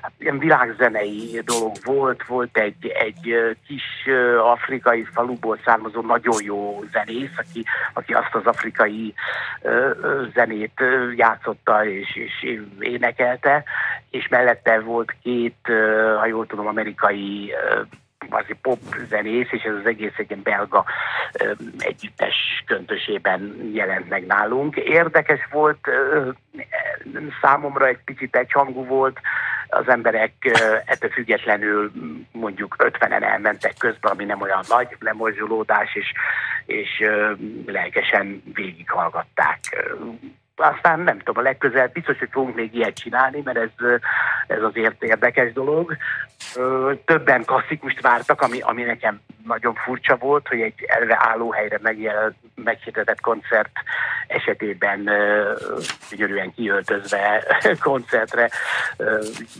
hát ilyen világzenei dolog volt. Volt egy, egy kis afrikai faluból származó nagyon jó zenész, aki, aki azt az afrikai zenét játszotta és, és énekelte, és mellette volt két, ha jól tudom, amerikai kvázi pop zenész, és ez az egész egy belga együttes köntösében jelent meg nálunk. Érdekes volt, számomra egy picit egy hangú volt, az emberek ettől függetlenül mondjuk 50-en elmentek közben, ami nem olyan nagy lemorzsolódás, és, és lelkesen végighallgatták aztán nem tudom, a legközelebb biztos, hogy fogunk még ilyet csinálni, mert ez, ez azért érdekes dolog. Többen klasszikust vártak, ami, ami nekem nagyon furcsa volt, hogy egy elve állóhelyre meghirdetett koncert esetében gyönyörűen kiöltözve (laughs) koncertre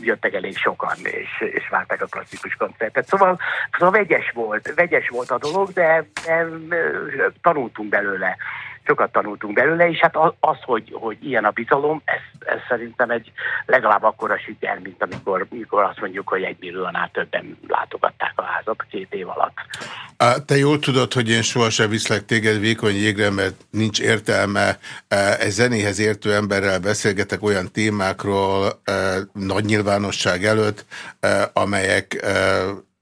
jöttek elég sokan, és, és várták a klasszikus koncertet. Szóval, szóval vegyes volt, vegyes volt a dolog, de, de tanultunk belőle sokat tanultunk belőle, és hát az, hogy, hogy ilyen a bizalom, ez, ez szerintem egy legalább akkora siker, mint amikor, amikor azt mondjuk, hogy egy milliónál többen látogatták a házat két év alatt. Te jól tudod, hogy én sohasem viszlek téged vékony jégre, mert nincs értelme. Egy zenéhez értő emberrel beszélgetek olyan témákról nagy nyilvánosság előtt, amelyek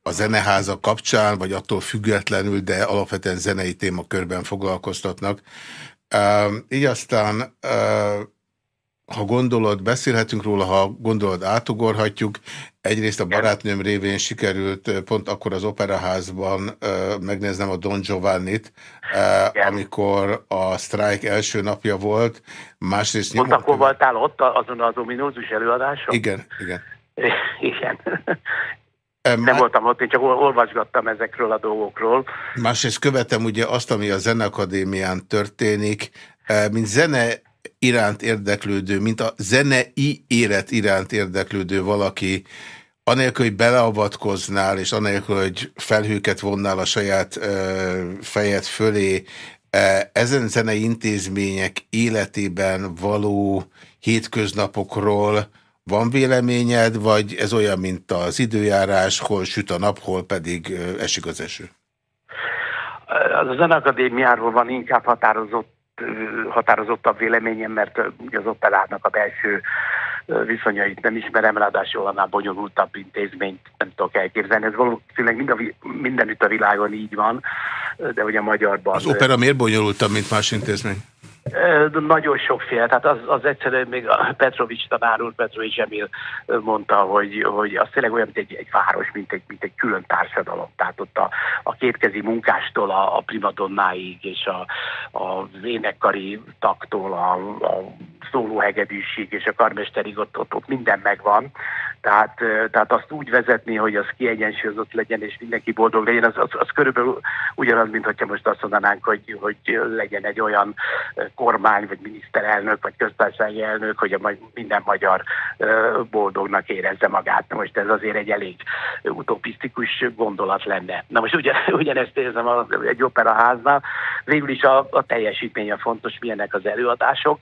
a zeneháza kapcsán, vagy attól függetlenül, de alapvetően zenei témakörben foglalkoztatnak. így aztán ha gondolod, beszélhetünk róla, ha gondolod, átugorhatjuk. Egyrészt a barátnőm révén sikerült pont akkor az operaházban megnéznem a Don Giovanni-t, amikor a sztrájk első napja volt. Másrészt Pont akkor voltál ott azon az ominózus előadáson? Igen, igen. (laughs) Igen. Nem voltam ott, én csak olvasgattam ezekről a dolgokról. Másrészt követem ugye azt, ami a Zenakadémián történik, mint zene iránt érdeklődő, mint a zenei élet iránt érdeklődő valaki, anélkül, hogy beleavatkoznál, és anélkül, hogy felhőket vonnál a saját ö, fejed fölé, ezen zenei intézmények életében való hétköznapokról van véleményed, vagy ez olyan, mint az időjárás, hol süt a nap, hol pedig esik az eső? Az a Zenakadémiáról van inkább határozott határozottabb véleményem, mert az operának a belső viszonyait nem ismerem, ráadásul annál bonyolultabb intézményt nem tudok elképzelni. Ez valószínűleg mind a, mindenütt a világon így van, de ugye a magyarban... Az opera miért bonyolultabb, mint más intézmény? Nagyon sokféle, tehát az, az egyszerűen még Petrovics tanár úr, Petrovics Emil mondta, hogy, hogy az tényleg olyan, mint egy, egy város, mint egy, mint egy külön társadalom. Tehát ott a, a kétkezi munkástól a, a primadonnáig és a, a énekkari taktól a, a szólóhegedűség és a karmesterig ott, ott, ott minden megvan. Tehát, tehát azt úgy vezetni, hogy az kiegyensúlyozott legyen, és mindenki boldog legyen, az, az, az körülbelül ugyanaz, mint hogyha most azt mondanánk, hogy, hogy legyen egy olyan kormány, vagy miniszterelnök, vagy köztársasági elnök, hogy a minden magyar boldognak érezze magát. Most ez azért egy elég utopisztikus gondolat lenne. Na most ugyan, (laughs) ugyanezt érzem a, egy operaháznál. Végül is a, a teljesítmény a fontos, milyenek az előadások.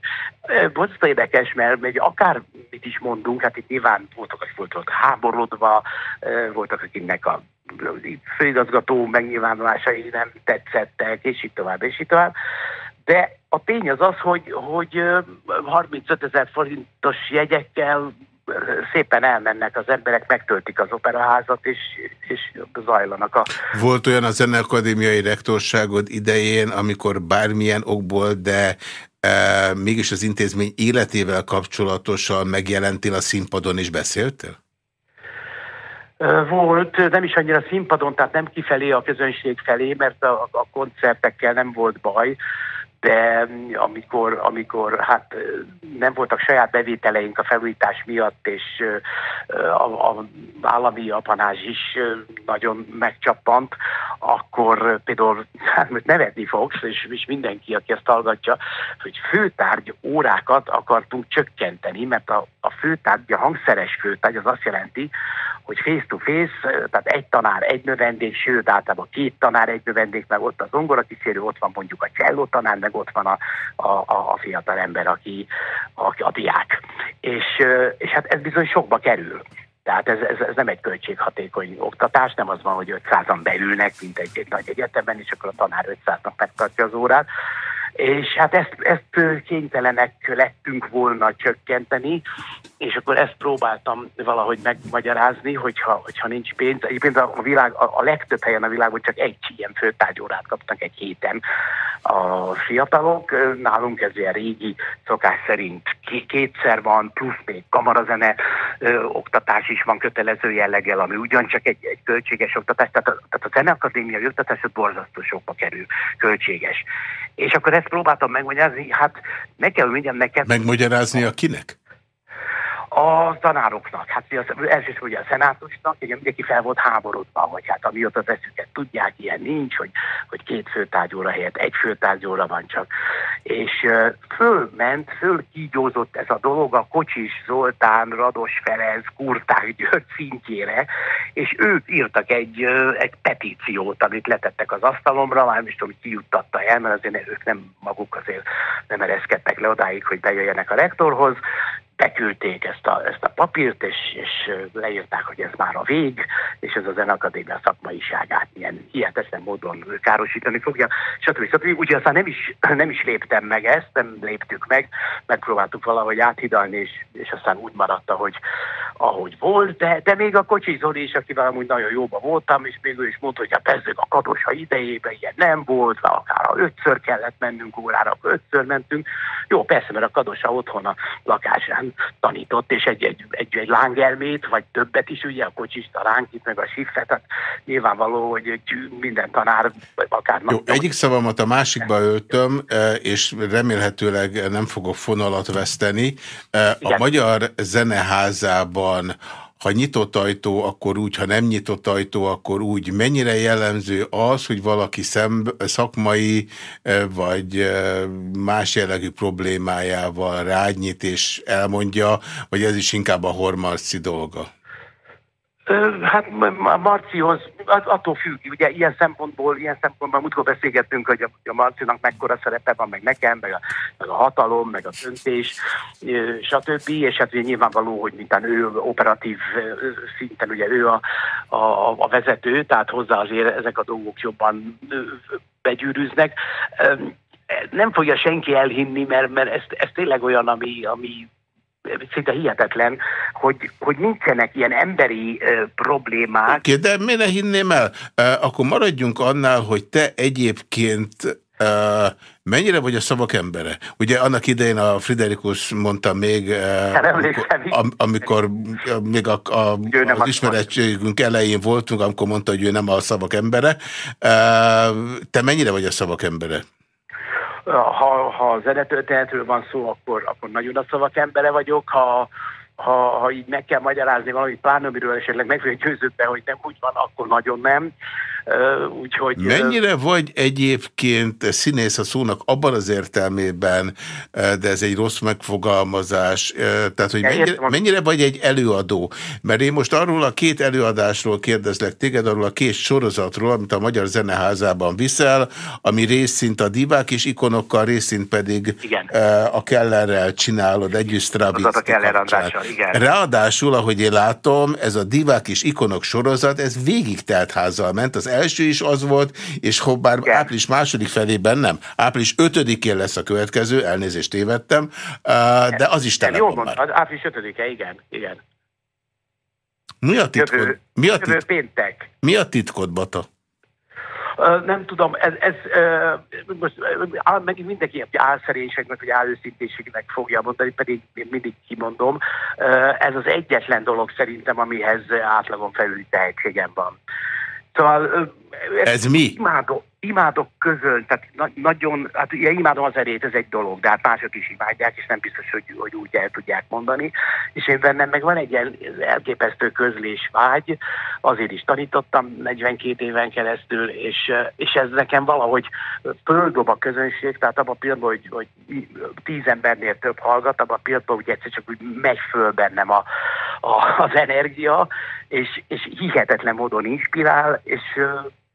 Borzasztó érdekes, mert még akár mit is mondunk, hát itt nyilván voltak, akik voltak háborodva, voltak, akiknek a főigazgató megnyilvánulásai nem tetszettek, és így tovább, és így tovább. De a tény az az, hogy, hogy 35 ezer forintos jegyekkel szépen elmennek az emberek, megtöltik az operaházat, és, és zajlanak a... Volt olyan a Zeneakadémiai rektorságod idején, amikor bármilyen okból, de e, mégis az intézmény életével kapcsolatosan megjelentél a színpadon és beszéltél? Volt, nem is annyira színpadon, tehát nem kifelé a közönség felé, mert a, a koncertekkel nem volt baj, de amikor, amikor hát nem voltak saját bevételeink a felújítás miatt, és a, a állami apanázs is nagyon megcsappant, akkor például, hát most nevetni fogsz, és, és mindenki, aki ezt hallgatja, hogy főtárgy órákat akartunk csökkenteni, mert a, a főtárgy, a hangszeres főtárgy az azt jelenti, hogy face-to-face, -face, tehát egy tanár, egy növendék, sőt általában két tanár, egy növendék, meg ott az kísérő, ott van mondjuk a cselló tanár, meg ott van a, a, a fiatal ember, aki, a, a diák. És, és hát ez bizony sokba kerül. Tehát ez, ez, ez nem egy költséghatékony oktatás, nem az van, hogy 500-an beülnek, mint egy, egy nagy egyetemben, és akkor a tanár 500-nak megtartja az órát, és hát ezt, ezt kénytelenek lettünk volna csökkenteni, és akkor ezt próbáltam valahogy megmagyarázni, hogyha, hogyha nincs pénz. Egyébként a, világ, a, a legtöbb helyen a világban csak egy ilyen főtárgyórát kaptak egy héten a fiatalok. Nálunk ez ilyen régi szokás szerint kétszer van, plusz még kamarazene ö, oktatás is van kötelező jelleggel, ami ugyancsak egy, egy költséges oktatás. Tehát a, tehát a zeneakadémiai oktatás borzasztó sokba kerül, költséges. És akkor ezt próbáltam megmagyarázni, hát meg kell mondjam neked... Megmagyarázni a kinek? A tanároknak, hát elsősorban ugye a szenátusnak, ugye mindenki fel volt háborodva, hogy hát amióta az eszüket tudják, ilyen nincs, hogy, hogy két főtárgyóra helyett egy főtárgyóra van csak. És fölment, fölkígyózott ez a dolog a Kocsis Zoltán, Rados Ferenc, Kurták György szintjére, és ők írtak egy, egy petíciót, amit letettek az asztalomra, már nem is tudom, hogy ki juttatta el, mert azért ők nem maguk azért nem ereszkedtek le odáig, hogy bejöjjenek a rektorhoz, beküldték ezt a, ezt a papírt, és, és leírták, hogy ez már a vég, és ez a Zenakadémia szakmaiságát ilyen hihetetlen módon károsítani fogja, stb. stb. Úgyhogy aztán nem is, (clears throat) nem is léptem meg ezt, nem léptük meg, megpróbáltuk valahogy áthidalni, és, és aztán úgy maradt, ahogy, ahogy volt, de, de még a Kocsi Zoli is, akivel amúgy nagyon jóban voltam, és még ő is mondta, hogy hát ez a kadosa idejében ilyen nem volt, akár ötször kellett mennünk órára, ötször mentünk. Jó, persze, mert a kadosa otthon a lakásán tanított, és egy, egy, egy, lángelmét, vagy többet is, ugye a kocsista lángit, meg a siffet, tehát nyilvánvaló, hogy minden tanár, vagy akár... Jó, egyik szavamat a másikba öltöm, e, és remélhetőleg nem fogok fonalat veszteni. E, a Igen. Magyar Zeneházában ha nyitott ajtó, akkor úgy, ha nem nyitott ajtó, akkor úgy. Mennyire jellemző az, hogy valaki szemb, szakmai e, vagy e, más jellegű problémájával rágynyit és elmondja, vagy ez is inkább a hormarci dolga? Hát a Marcihoz attól függ, ugye ilyen szempontból, ilyen szempontból múltkor beszélgettünk, hogy a, a Marcinak mekkora szerepe van, meg nekem, meg a, meg a hatalom, meg a döntés, stb. És hát ugye nyilvánvaló, hogy mintán ő operatív szinten, ugye ő a, a, a vezető, tehát hozzá azért ezek a dolgok jobban begyűrűznek. Nem fogja senki elhinni, mert, mert ez, ez tényleg olyan, ami, ami szinte hihetetlen, hogy, hogy nincsenek ilyen emberi uh, problémák. Okay, de miért ne hinném el? Uh, akkor maradjunk annál, hogy te egyébként Uh, mennyire vagy a szavak embere? Ugye annak idején a Friderikus mondta még, uh, amikor, am, amikor még a, a, az ismerettségünk elején voltunk, amikor mondta, hogy ő nem a szavak embere. Uh, te mennyire vagy a szavak embere? Ha, ha zenetölteletről van szó, akkor, akkor nagyon a szavak embere vagyok, ha, ha, ha így meg kell magyarázni valamit, pláne amiről esetleg meg vagyok győződve, hogy nem úgy van, akkor nagyon nem. Úgyhogy, Mennyire vagy egyébként színész a szónak abban az értelmében, de ez egy rossz megfogalmazás, tehát hogy mennyire, mennyire vagy egy előadó? Mert én most arról a két előadásról kérdezlek téged, arról a két sorozatról, amit a Magyar Zeneházában viszel, ami részint a divák és ikonokkal, részint pedig igen. a Kellerrel csinálod együtt Stravinsky Ráadásul, ahogy én látom, ez a divák és ikonok sorozat, ez végig telt házzal ment, az első is az volt, és bár igen. április második felében nem, április ötödikén lesz a következő, elnézést tévedtem, de az is tele Jól mondtad, április ötödike, igen, igen. Mi a titkod? Jövő, mi a titkod? péntek. Mi a titkod, Bata? Uh, nem tudom, ez, ez uh, most uh, megint mindenki álszerénységnek, vagy álőszintéségnek fogja mondani, pedig én mindig kimondom. Uh, ez az egyetlen dolog szerintem, amihez átlagon felüli tehetségem van. Szóval... Ez mi? Imádom, imádok közön, tehát na, nagyon, hát ugye imádom az erét, ez egy dolog, de hát mások is imádják, és nem biztos, hogy, hogy úgy el tudják mondani. És én bennem meg van egy elképesztő közlés vágy, azért is tanítottam 42 éven keresztül, és, és ez nekem valahogy földob a közönség, tehát abban a pillanatban, hogy, hogy tíz embernél több hallgat, abban a pillanatban úgy egyszer csak úgy megy föl bennem a, a, az energia, és, és hihetetlen módon inspirál, és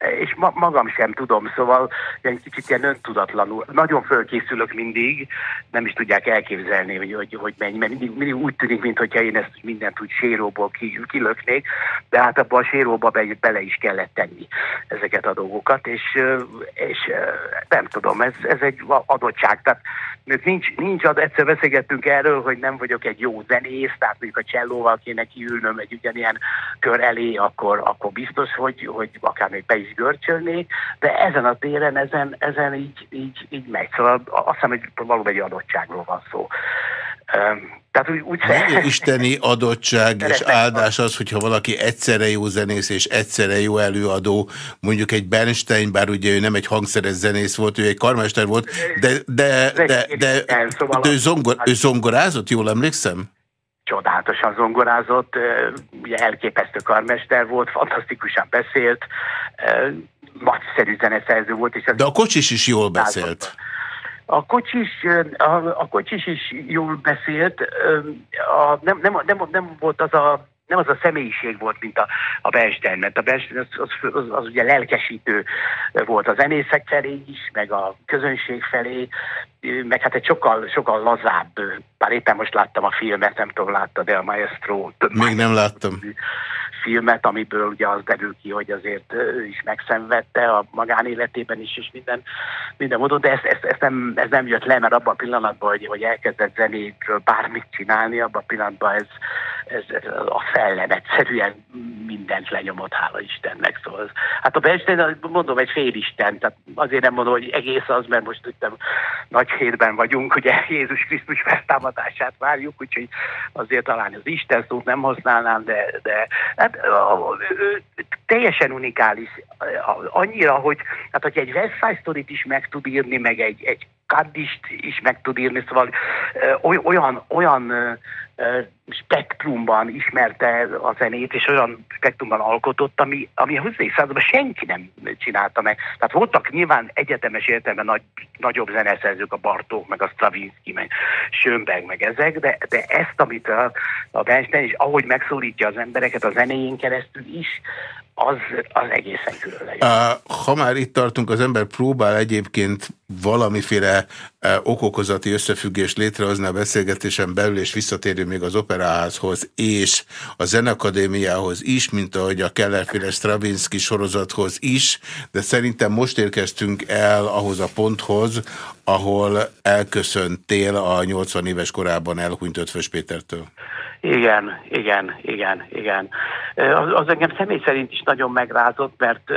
és ma, magam sem tudom, szóval egy kicsit ilyen öntudatlanul. Nagyon fölkészülök mindig, nem is tudják elképzelni, hogy, hogy, hogy mennyi, mert mindig, mindig úgy tűnik, mintha én ezt mindent úgy séróból ki, kilöknék, de hát abban a séróba be, bele is kellett tenni ezeket a dolgokat, és, és nem tudom, ez, ez egy adottság. Tehát nincs, nincs az, egyszer beszélgettünk erről, hogy nem vagyok egy jó zenész, tehát mondjuk a csellóval kéne kiülnöm egy ugyanilyen kör elé, akkor, akkor biztos, hogy, hogy akár még be is görcsölnék, de ezen a téren, ezen, ezen így, így, így megy. Szóval azt hiszem, hogy valóban egy adottságról van szó. Tehát úgy, úgy Mennyi isteni adottság és áldás az, hogyha valaki egyszerre jó zenész és egyszerre jó előadó, mondjuk egy Bernstein, bár ugye ő nem egy hangszeres zenész volt, ő egy karmester volt, de, de, de, de, de, szóval ő, zongor, ő zongorázott, jól emlékszem? csodálatosan zongorázott, ugye elképesztő karmester volt, fantasztikusan beszélt, nagyszerű zeneszerző volt. És De a kocsis is jól beszélt. A kocsis, a, a kocsis is jól beszélt, a, nem, nem, nem, nem volt az a nem az a személyiség volt, mint a, a Bernstein, mert a Bernstein az, az, az, az ugye lelkesítő volt a zenészek felé is, meg a közönség felé, meg hát egy sokkal, sokkal lazább, bár éppen most láttam a filmet, nem tudom, láttad de a Maestro. Még nem láttam. Filmet, amiből ugye az derül ki, hogy azért ő is megszenvedte a magánéletében is, és minden, minden módon, de ez, ez, ez, nem, ez nem jött le, mert abban a pillanatban, hogy, hogy elkezdett zenétről bármit csinálni, abban a pillanatban ez, ez, a fellem egyszerűen mindent lenyomott, hála Istennek. Szóval, hát a Bernstein, mondom, egy félisten, tehát azért nem mondom, hogy egész az, mert most itt nagy hétben vagyunk, ugye Jézus Krisztus feltámadását várjuk, úgyhogy azért talán az Isten szót nem használnám, de, de hát, teljesen unikális. Annyira, hogy hát, hogy egy West Side Story-t is meg tud írni, meg egy, egy Kaddist is meg tud írni, szóval olyan, olyan spektrumban ismerte a zenét, és olyan spektrumban alkotott, ami, ami a 20. században senki nem csinálta meg. Tehát voltak nyilván egyetemes értelemben nagy, nagyobb zeneszerzők, a Bartók, meg a Stravinsky, meg Schönberg, meg ezek, de, de ezt, amit a, a Bernstein, és ahogy megszólítja az embereket a zenéjén keresztül is, az, az egészen különleges. Ha már itt tartunk, az ember próbál egyébként valamiféle okokozati összefüggést létrehozni a beszélgetésen belül, és visszatérő még az operaházhoz és a Zenakadémiához is, mint ahogy a Kellerféle Stravinsky sorozathoz is, de szerintem most érkeztünk el ahhoz a ponthoz, ahol elköszöntél a 80 éves korában elhunyt Ötvös Pétertől. Igen, igen, igen, igen. Az, az engem személy szerint is nagyon megrázott, mert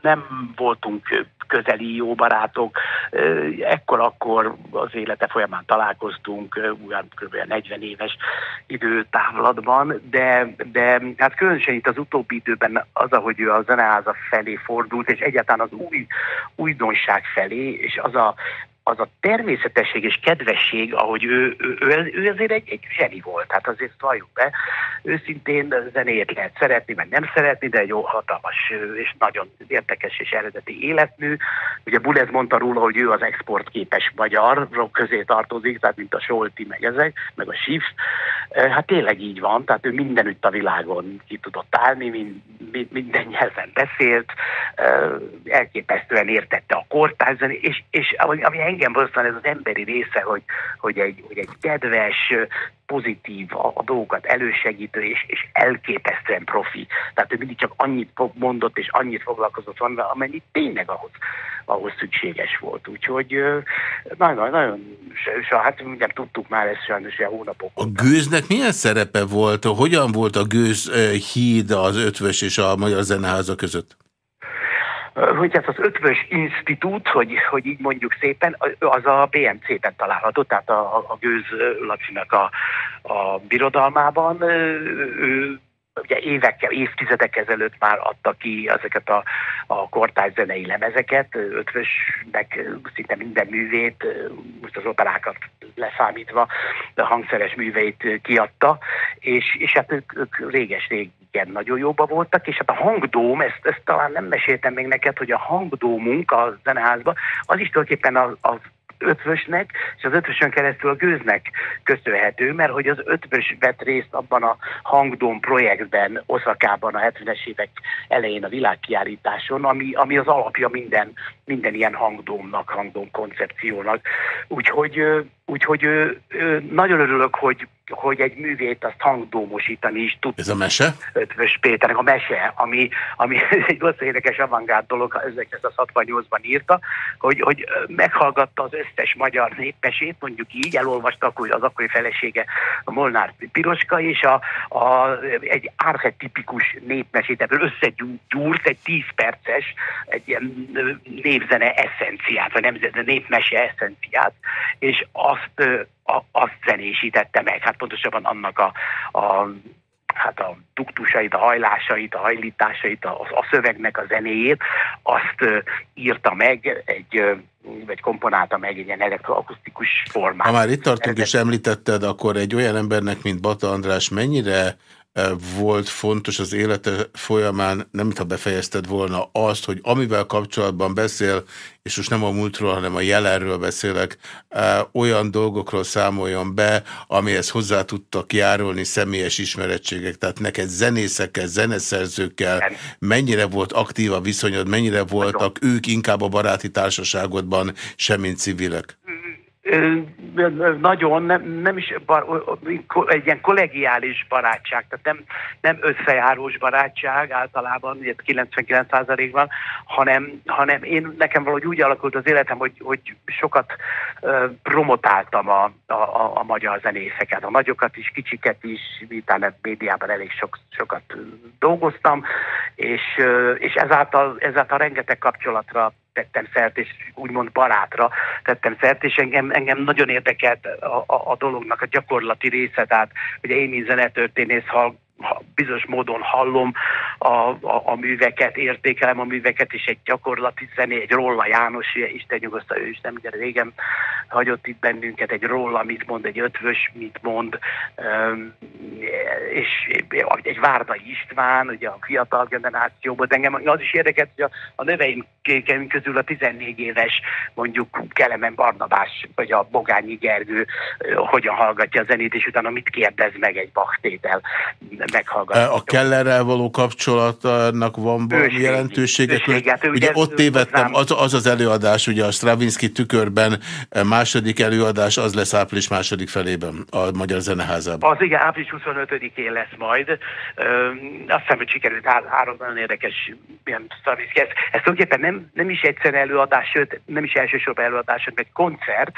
nem voltunk közeli jó barátok. Ekkor-akkor az élete folyamán találkoztunk, olyan kb. 40 éves időtávlatban, de, de hát különösen itt az utóbbi időben az, ahogy ő a zeneháza felé fordult, és egyáltalán az új újdonság felé, és az a, az a természetesség és kedvesség, ahogy ő, ő, ő, ő azért egy, egy zseni volt, hát azért valljuk be, őszintén zenét lehet szeretni, meg nem szeretni, de egy jó hatalmas és nagyon érdekes és eredeti életmű. Ugye Bulez mondta róla, hogy ő az exportképes magyar közé tartozik, tehát mint a Solti, meg ezek, meg a Schiff. Hát tényleg így van, tehát ő mindenütt a világon ki tudott állni, mind, minden nyelven beszélt, elképesztően értette a kortárs és, és ami, ami engem valószínűleg ez az emberi része, hogy, hogy, egy, hogy egy kedves, pozitív, a, a dolgokat elősegítő és, és elképesztően profi. Tehát ő mindig csak annyit mondott és annyit foglalkozott van, amennyit tényleg ahhoz, ahhoz szükséges volt. Úgyhogy nagyon-nagyon, hát nem tudtuk már ezt sajnos a hónapok. A gőznek milyen szerepe volt? Hogyan volt a gőz híd az ötvös és a Magyar Zeneháza között? Hogy ez az ötvös institút, hogy, hogy így mondjuk szépen, az a BMC-ben található, tehát a, a Gőz Lacinak a, a birodalmában. Ő ugye évekkel, évtizedek ezelőtt már adta ki ezeket a, a kortárs zenei lemezeket, ötvösnek szinte minden művét, most az operákat leszámítva, a hangszeres műveit kiadta, és, és hát ők, ők réges-rég igen nagyon jóba voltak, és hát a hangdóm, ezt, ezt talán nem meséltem még neked, hogy a hangdómunk a zeneházban, az is tulajdonképpen az, az ötvösnek, és az ötvösön keresztül a gőznek köszönhető, mert hogy az ötvös vett részt abban a hangdóm projektben, Oszakában a 70-es évek elején a világkiállításon, ami, ami az alapja minden, minden ilyen hangdómnak, hangdóm koncepciónak. Úgyhogy, úgyhogy nagyon örülök, hogy hogy egy művét azt hangdómosítani is tud. Ez a mese? Ötvös Péternek a mese, ami, ami (laughs) egy rossz érdekes avantgárd dolog, 1968-ban írta, hogy, hogy meghallgatta az összes magyar népmesét, mondjuk így, elolvasta akkor az akkori felesége a Molnár Piroska, és a, a, egy archetipikus népmesét ebből összegyúrt egy 10 perces, egy ilyen névzene eszenciát, vagy nem népmese eszenciát, és azt a, azt zenésítette meg, hát pontosabban annak a, a hát a duktusait, a hajlásait, a hajlításait, a, a szövegnek a zenéjét, azt írta meg egy vagy komponálta meg egy ilyen elektroakusztikus formát. Ha már itt tartunk és említetted, akkor egy olyan embernek, mint Bata András, mennyire volt fontos az élete folyamán, nem mintha befejezted volna azt, hogy amivel kapcsolatban beszél, és most nem a múltról, hanem a jelenről beszélek, olyan dolgokról számoljon be, amihez hozzá tudtak járulni személyes ismerettségek. Tehát neked zenészekkel, zeneszerzőkkel mennyire volt aktív a viszonyod, mennyire voltak ők inkább a baráti társaságodban, semmint civilek? Nagyon, nem, nem is bar, egy ilyen kollegiális barátság, tehát nem, nem összejárós barátság általában, 99%-ban, hanem, hanem én nekem valahogy úgy alakult az életem, hogy, hogy sokat promotáltam a, a, a magyar zenészeket, a nagyokat is, kicsiket is, utána médiában elég sok, sokat dolgoztam, és, és ezáltal, ezáltal rengeteg kapcsolatra tettem szert, és úgymond barátra tettem szert, és engem, engem nagyon érdekelt a, a, a dolognak a gyakorlati része, tehát ugye én, mint zenetörténész, ha bizonyos módon hallom a, a, a műveket, értékelem a műveket, és egy gyakorlati zené, egy Rolla János, Isten nyugoszta, ő is nem ugye régen hagyott itt bennünket, egy Rolla mit mond, egy ötvös mit mond, és egy Várda István, ugye a fiatal generációban, de engem az is érdekelt, hogy a, a növeim közül a 14 éves, mondjuk Kelemen Barnabás, vagy a Bogányi Gergő hogyan hallgatja a zenét, és utána mit kérdez meg egy baktétel meghallgatni. A Kellerrel való kapcsolatnak van valami jelentősége? Őséget, ugye ott tévedtem, az, az az előadás, ugye a Stravinsky tükörben e, második előadás, az lesz április második felében a Magyar Zeneházában. Az igen, április 25-én lesz majd. Ö, azt hiszem, hogy sikerült há három nagyon érdekes ilyen Stravinsky. Ez, ez tulajdonképpen nem, nem is egyszer előadás, sőt, nem is elsősorban előadás, hanem egy koncert,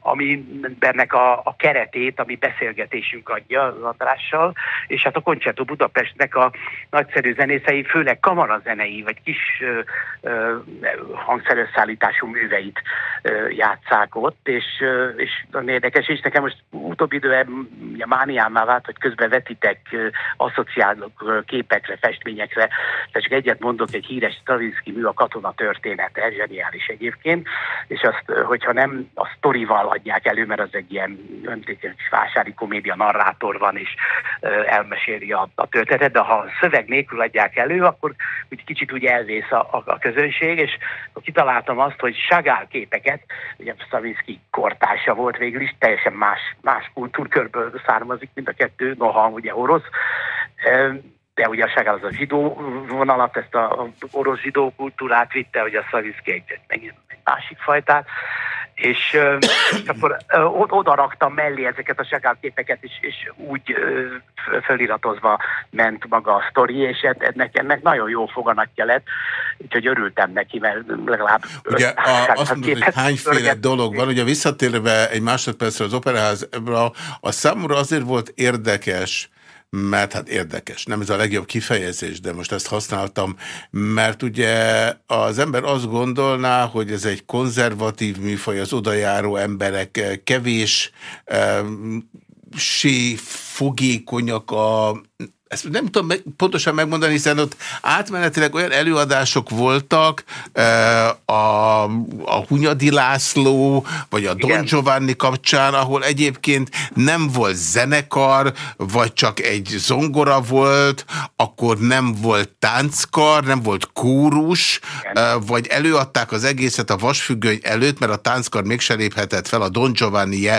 amiben a, a keretét, ami beszélgetésünk adja az Andrással, és hát a Concerto Budapestnek a nagyszerű zenészei, főleg kamarazenei, vagy kis ö, hangszerösszállítású műveit ö, játszák ott, és, ö, és nagyon érdekes, és nekem most utóbbi időben a mániámá vált, hogy közben vetitek, ö, asszociálok képekre, festményekre, de csak egyet mondok, egy híres Stravinsky mű, a katona története, zseniális egyébként, és azt, hogyha nem a sztorival adják elő, mert az egy ilyen egy vásári komédia narrátor van, és elmeséli a, a történetet, de ha szöveg nélkül adják elő, akkor úgy kicsit úgy elvész a, a, a közönség, és kitaláltam azt, hogy Sagál képeket, ugye Stravinsky kortársa volt végül is, teljesen más, más kultúrkörből származik, mint a kettő, noha ugye orosz, de ugye a Sagál az a zsidó vonalat, ezt a orosz zsidó kultúrát vitte, hogy a Stravinsky egy, egy másik fajtát, és, és akkor oda raktam mellé ezeket a segálképeket, és, és úgy feliratozva ment maga a sztori, és ennek, ennek nagyon jó foganatja lett, úgyhogy örültem neki, mert legalább... Ugye a, azt mondod, hogy hányféle dolog van, ugye visszatérve egy másodpercre az operaházra, a számomra azért volt érdekes, mert hát érdekes, nem ez a legjobb kifejezés, de most ezt használtam, mert ugye az ember azt gondolná, hogy ez egy konzervatív műfaj, az odajáró emberek kevés, sí, fogékonyak a ezt nem tudom meg, pontosan megmondani, hiszen ott átmenetileg olyan előadások voltak, a, a Hunyadi László, vagy a Don Igen. Giovanni kapcsán, ahol egyébként nem volt zenekar, vagy csak egy zongora volt, akkor nem volt tánckar, nem volt kórus, Igen. vagy előadták az egészet a vasfüggöny előtt, mert a tánckar mégse léphetett fel a Don Giovanni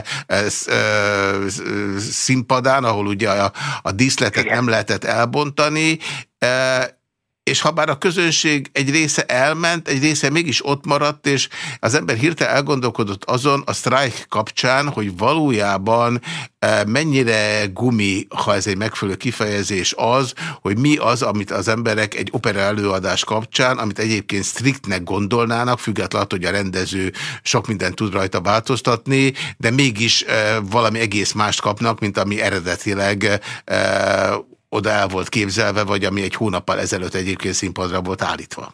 színpadán, ahol ugye a, a díszletet Igen. nem lehet lehetett elbontani, e, és ha bár a közönség egy része elment, egy része mégis ott maradt, és az ember hirtelen elgondolkodott azon a sztrájk kapcsán, hogy valójában e, mennyire gumi, ha ez egy megfelelő kifejezés az, hogy mi az, amit az emberek egy opera előadás kapcsán, amit egyébként striktnek gondolnának, függetlenül, hogy a rendező sok mindent tud rajta változtatni, de mégis e, valami egész mást kapnak, mint ami eredetileg oda el volt képzelve, vagy ami egy hónappal ezelőtt egyébként színpadra volt állítva?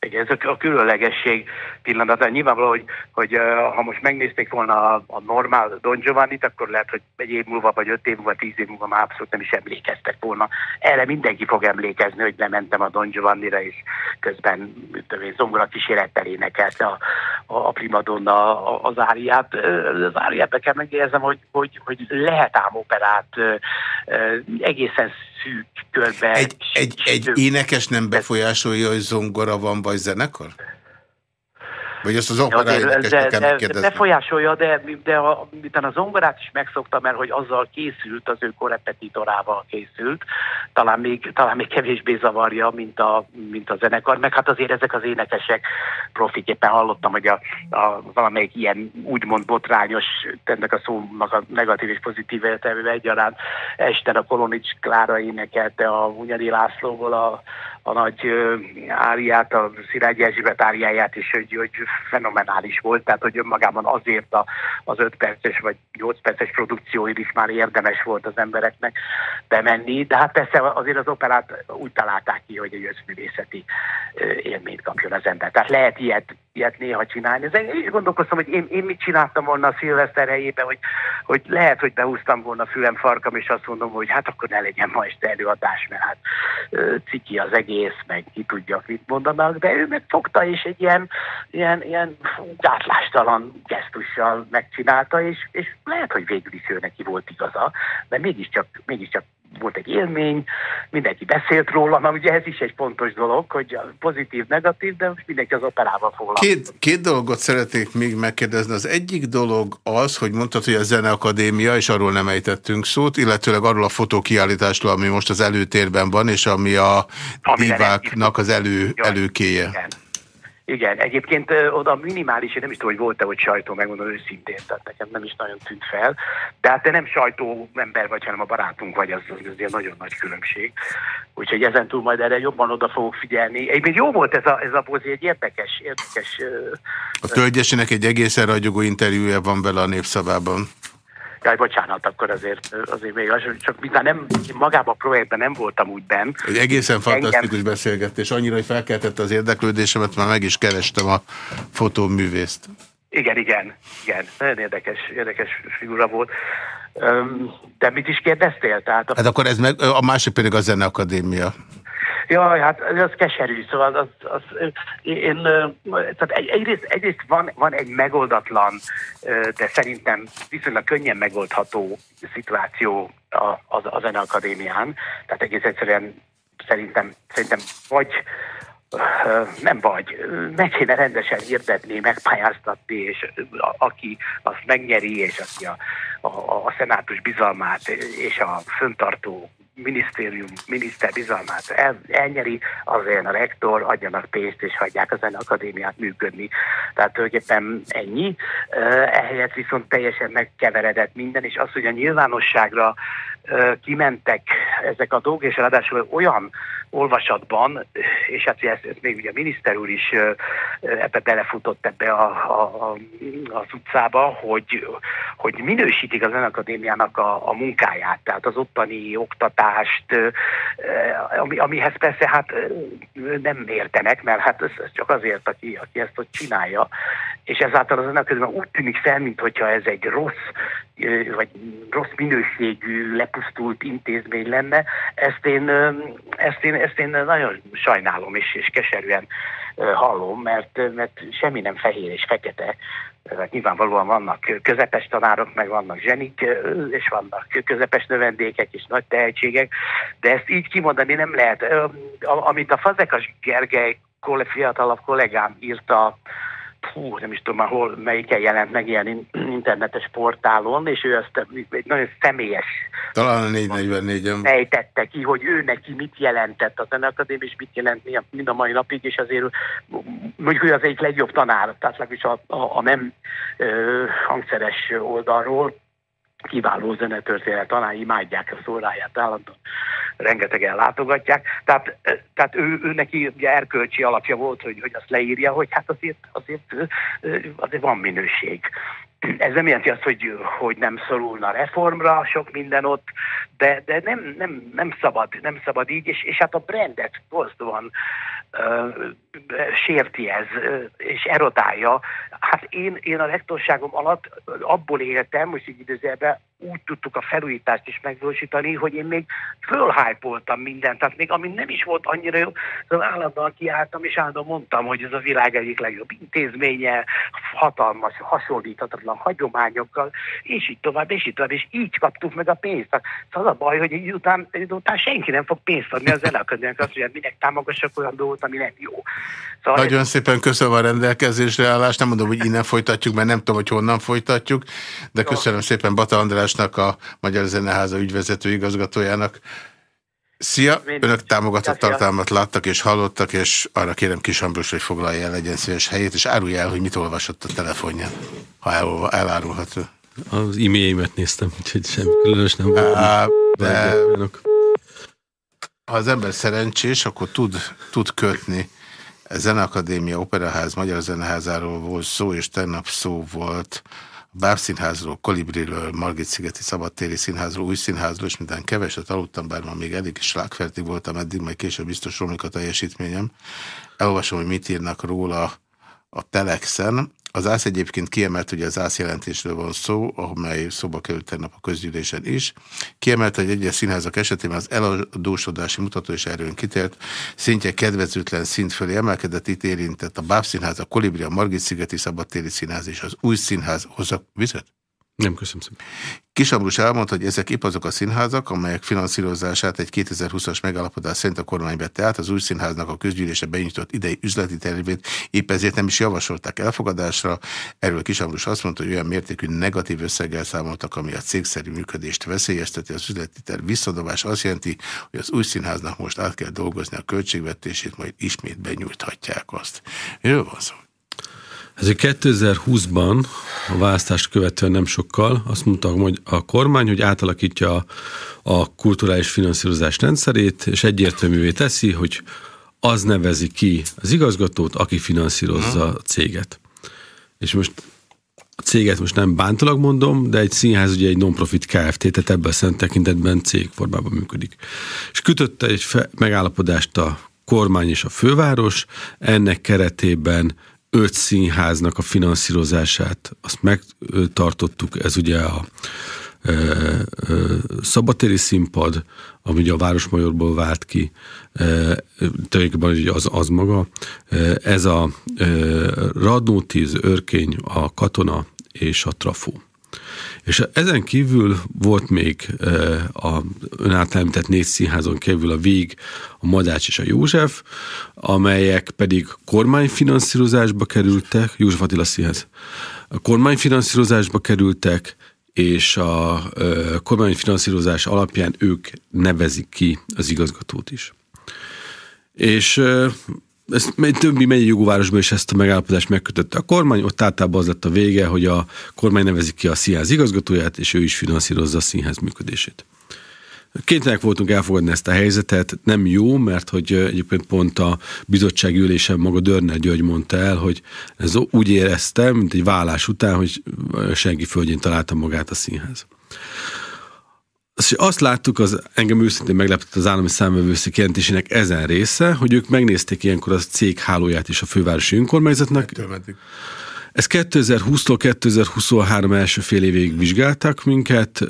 Igen, ez a különlegesség pillanat. Nyilvánvaló, hogy, hogy ha most megnézték volna a, a normál Don giovanni akkor lehet, hogy egy év múlva, vagy öt év múlva, tíz év múlva már abszolút nem is emlékeztek volna. Erre mindenki fog emlékezni, hogy lementem a Don Giovanni-ra, és közben tudom, zongora kísérettel énekelte a, a, a primadonna az áriát. Az áriát be kell megérzem, hogy, hogy, hogy lehet ám operát egészen szűk körbe. Egy, egy, egy énekes nem befolyásolja, hogy zongora van, vagy zenekar? Vagy ezt az operáénekes nekem de, de befolyásolja, de, de a, az zongorát is megszokta, mert hogy azzal készült, az ő korepetitorával készült, talán még, talán még kevésbé zavarja, mint a, mint a zenekar, meg hát azért ezek az énekesek profiképpen hallottam, hogy a, a valamelyik ilyen úgymond botrányos, ennek a szónak a negatív és pozitív értelmében egyaránt este a Kolonics Klára énekelte a Hunyadi Lászlóból a, a nagy áriát, a Szilágyi Erzsébet áriáját is, hogy, hogy fenomenális volt, tehát hogy önmagában azért a, az 5 perces vagy 8 perces produkcióid is már érdemes volt az embereknek bemenni, de hát persze azért az operát úgy találták ki, hogy egy összművészeti élményt kapjon az ember. Tehát lehet ilyet, ilyet néha csinálni. Ez én is gondolkoztam, hogy én, én mit csináltam volna a szilveszter helyében, hogy, hogy lehet, hogy behúztam volna fülem farkam, és azt mondom, hogy hát akkor ne legyen ma este előadás, mert hát ciki az egész, meg ki tudja, mit mondanak, de ő meg fogta, és egy ilyen, ilyen, ilyen gátlástalan gesztussal megcsinálta, és, és lehet, hogy végül is ő neki volt igaza, de mégiscsak, mégiscsak volt egy élmény, mindenki beszélt róla, mert ugye ez is egy fontos dolog, hogy pozitív, negatív, de most mindenki az operával foglalkozik. Két, két dolgot szeretnék még megkérdezni. Az egyik dolog az, hogy mondtad, hogy a Zeneakadémia, és arról nem ejtettünk szót, illetőleg arról a fotókiállításról, ami most az előtérben van, és ami a diváknak az elő, előkéje. Igen. Igen, egyébként oda minimális, én nem is tudom, hogy volt-e, hogy sajtó, megmondom őszintén, tehát nekem nem is nagyon tűnt fel. De hát te nem sajtó ember vagy, hanem a barátunk vagy, az, az azért nagyon nagy különbség. Úgyhogy ezen túl majd erre jobban oda fogok figyelni. Egyébként jó volt ez a, ez a bozi, egy érdekes, érdekes... A Tölgyesinek egy egészen ragyogó interjúja van vele a népszavában. Jaj, bocsánat, akkor azért, azért még az, csak miután nem, magában a projektben nem voltam úgy benn. Egy egészen fantasztikus engem... beszélgetés, annyira, hogy felkeltette az érdeklődésemet, már meg is kerestem a fotóművészt. Igen, igen, igen. Nagyon érdekes, érdekes figura volt. De mit is kérdeztél? Tehát a... Hát akkor ez meg, a másik pedig a Zeneakadémia. Jaj, hát az keserű, szóval az, az, én, tehát egy, egyrészt, egyrészt van, van egy megoldatlan, de szerintem viszonylag könnyen megoldható szituáció a, a, a Zeneakadémián, tehát egész egyszerűen szerintem, szerintem vagy nem vagy, meg kéne rendesen hirdetni, megpályáztatni, és aki azt megnyeri, és aki a, a, a szenátus bizalmát és a föntartó minisztérium, miniszter bizalmát el, elnyeri, azért a rektor, adjanak pénzt és hagyják az akadémiát működni. Tehát tulajdonképpen ennyi. Ehelyett viszont teljesen megkeveredett minden, és az, hogy a nyilvánosságra kimentek ezek a dolgok, és ráadásul olyan olvasatban, és hát ezt, ezt még ugye a miniszter úr is ebbe belefutott ebbe a, a, a, az utcába, hogy, hogy minősítik az Önakadémiának a, a munkáját, tehát az ottani oktatást, ami, amihez persze hát nem értenek, mert hát ez, ez csak azért, aki, aki ezt ott csinálja, és ezáltal az Önakadémia úgy tűnik fel, mintha ez egy rossz, vagy rossz minőségű, lepusztult intézmény lenne, ezt én, ezt én ezt én nagyon sajnálom és, és keserűen hallom, mert, mert semmi nem fehér és fekete. Hát nyilvánvalóan vannak közepes tanárok, meg vannak zsenik, és vannak közepes növendékek és nagy tehetségek, de ezt így kimondani nem lehet. Amit a Fazekas Gergely fiatalabb kollégám írta hú, nem is tudom már hol, melyiken jelent meg ilyen internetes portálon, és ő ezt egy nagyon személyes talán a 444-en fejtette ki, hogy ő neki mit jelentett a Zeneakadémia, és mit jelent mind a mai napig, és azért mondjuk ő az egyik legjobb tanár, tehát legalábbis a, a, a nem ö, hangszeres oldalról, kiváló zenetörténet tanár, imádják a szóráját állandóan, rengetegen látogatják. Tehát, tehát ő, ő neki ugye erkölcsi alapja volt, hogy, hogy azt leírja, hogy hát azért, azért, azért van minőség. Ez nem jelenti azt, hogy, hogy nem szorulna reformra sok minden ott, de, de nem, nem, nem, szabad, nem szabad így, és, és hát a brandet borzóan uh, sérti ez, és erodálja. Hát én, én a rektorságom alatt abból éltem, most így időzőben, úgy tudtuk a felújítást is megvalósítani, hogy én még fölhájpoltam mindent, tehát még ami nem is volt annyira jó, az állandóan kiálltam, és állandóan mondtam, hogy ez a világ egyik legjobb intézménye, hatalmas, hasonlíthatatlan hagyományokkal, és így tovább, és így tovább, és így kaptuk meg a pénzt. Tehát az a baj, hogy így után, így után senki nem fog pénzt adni az elakadnak, azt hogy minek támogassak olyan dolgot, ami nem jó. Szóval Nagyon ez... szépen köszönöm a rendelkezésre állást, nem mondom, hogy innen folytatjuk, mert nem tudom, hogy honnan folytatjuk, de köszönöm szépen Bata Andrásnak, a Magyar Zeneháza ügyvezető igazgatójának. Szia! Önök támogatott tartalmat láttak és hallottak, és arra kérem Kis Ambrus, hogy foglalja el legyen szíves helyét, és árulja el, hogy mit olvasott a telefonján, ha el, elárulható. Az e-mailjémet néztem, úgyhogy semmi különös nem volt. De ha az ember szerencsés, akkor tud, tud kötni. Zeneakadémia, Operaház, Magyar Zeneházáról volt szó, és tegnap szó volt Bábszínházról, Kolibriről, Margit-szigeti Szabadtéri Színházról, Új Színházról, és minden keveset aludtam, bár ma még elég is slágfertig voltam eddig, majd később biztos romlik a teljesítményem. Elolvasom, hogy mit írnak róla a Telexen. Az ÁSZ egyébként kiemelt, hogy az ÁSZ jelentésről van szó, amely szóba került tegnap a közgyűlésen is. Kiemelt, hogy egyes színházak esetében az eladósodási mutató is erőn kitért, szintje kedvezőtlen szint fölé emelkedett, itt érintett a Bábszínház, a Kolibri, a Margit-szigeti Szabadtéri Színház és az Új Színház. Hozzak vizet? Nem, köszönöm szépen. Kisambrus elmondta, hogy ezek épp azok a színházak, amelyek finanszírozását egy 2020-as megállapodás szerint a kormány vette át, az új színháznak a közgyűlése benyújtott idei üzleti tervét, épp ezért nem is javasolták elfogadásra. Erről Kisambrus azt mondta, hogy olyan mértékű negatív összeggel számoltak, ami a cégszerű működést veszélyezteti. Az üzleti terv visszadobás azt jelenti, hogy az új színháznak most át kell dolgozni a költségvetését, majd ismét benyújthatják azt. Miről van szó? Ez 2020-ban, a választást követően nem sokkal, azt mondta hogy a kormány, hogy átalakítja a, a kulturális finanszírozás rendszerét, és egyértelművé teszi, hogy az nevezi ki az igazgatót, aki finanszírozza a céget. És most a céget most nem bántalag mondom, de egy színház ugye egy non-profit Kft., tehát ebben a szent tekintetben cégformában működik. És kötötte egy megállapodást a kormány és a főváros, ennek keretében öt színháznak a finanszírozását, azt megtartottuk, ez ugye a e, e, szabatéri színpad, ami ugye a Városmajorból vált ki, e, tulajdonképpen az, az maga, e, ez a e, Radnótíz, Örkény, a Katona és a Trafó. És ezen kívül volt még a ön által négy színházon kívül a Vég, a Madács és a József, amelyek pedig kormányfinanszírozásba kerültek, József Attila színház, a kormányfinanszírozásba kerültek, és a kormányfinanszírozás alapján ők nevezik ki az igazgatót is. És ezt többi megyei jogóvárosban is ezt a megállapodást megkötötte a kormány, ott általában az lett a vége, hogy a kormány nevezik ki a színház igazgatóját, és ő is finanszírozza a színház működését. Kénytelenek voltunk elfogadni ezt a helyzetet, nem jó, mert hogy egyébként pont a bizottság ülésen maga Dörner György mondta el, hogy ez úgy éreztem, mint egy vállás után, hogy senki földjén találta magát a színház. Azt láttuk, az engem őszintén meglepett az állami számvevőszék jelentésének ezen része, hogy ők megnézték ilyenkor az cég hálóját is a fővárosi önkormányzatnak. Ez 2020-tól 2023 első fél évig vizsgáltak minket,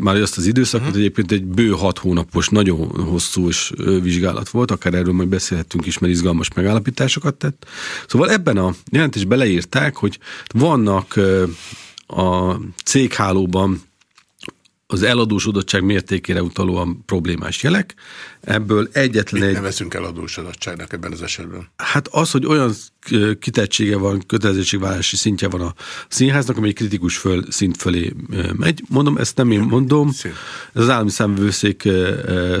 már azt az időszakot uh-huh. egyébként egy bő hat hónapos, nagyon hosszú és vizsgálat volt, akár erről majd beszélhettünk is, mert izgalmas megállapításokat tett. Szóval ebben a jelentésben beleírták, hogy vannak a céghálóban az eladósodottság mértékére utalóan problémás jelek. Ebből egyetlen Mit egy... nevezünk eladósodottságnak ebben az esetben? Hát az, hogy olyan kitettsége van, kötelezettségvállalási szintje van a színháznak, ami egy kritikus föl, szint fölé megy. Mondom, ezt nem én mondom. Ez az állami számvőszék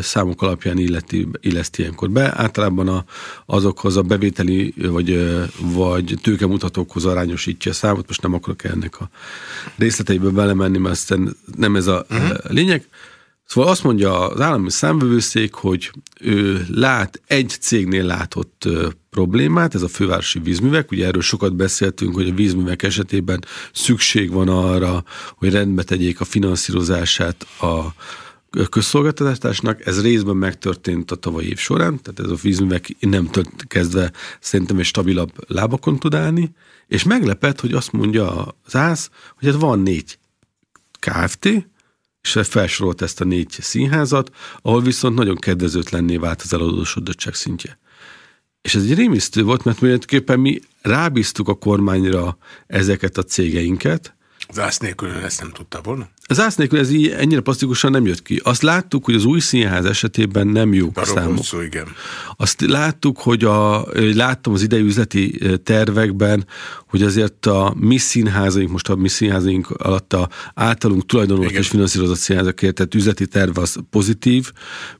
számok alapján illeti, illeszti ilyenkor be. Általában a, azokhoz a bevételi vagy, vagy tőkemutatókhoz arányosítja a számot. Most nem akarok ennek a részleteibe belemenni, mert nem ez a uh-huh. lényeg. Szóval azt mondja az állami számvevőszék, hogy ő lát, egy cégnél látott problémát, ez a fővárosi vízművek, ugye erről sokat beszéltünk, hogy a vízművek esetében szükség van arra, hogy rendbe tegyék a finanszírozását a közszolgáltatásnak, ez részben megtörtént a tavalyi év során, tehát ez a vízművek nem kezdve szerintem egy stabilabb lábakon tud állni, és meglepett, hogy azt mondja az ÁSZ, hogy ez hát van négy KFT, és felsorolt ezt a négy színházat, ahol viszont nagyon kedvezőtlenné vált az eladósodottság szintje. És ez egy rémisztő volt, mert tulajdonképpen mi rábíztuk a kormányra ezeket a cégeinket. Zász nélkül ezt nem tudta volna? Az ász nélkül ez így ennyire plastikusan nem jött ki. Azt láttuk, hogy az új színház esetében nem jók a számok. Szó, igen. Azt láttuk, hogy a, láttam az idei üzleti tervekben, hogy azért a mi színházaink, most a mi színházaink alatt a általunk tulajdonos és finanszírozott színházakért, tehát üzleti terv az pozitív,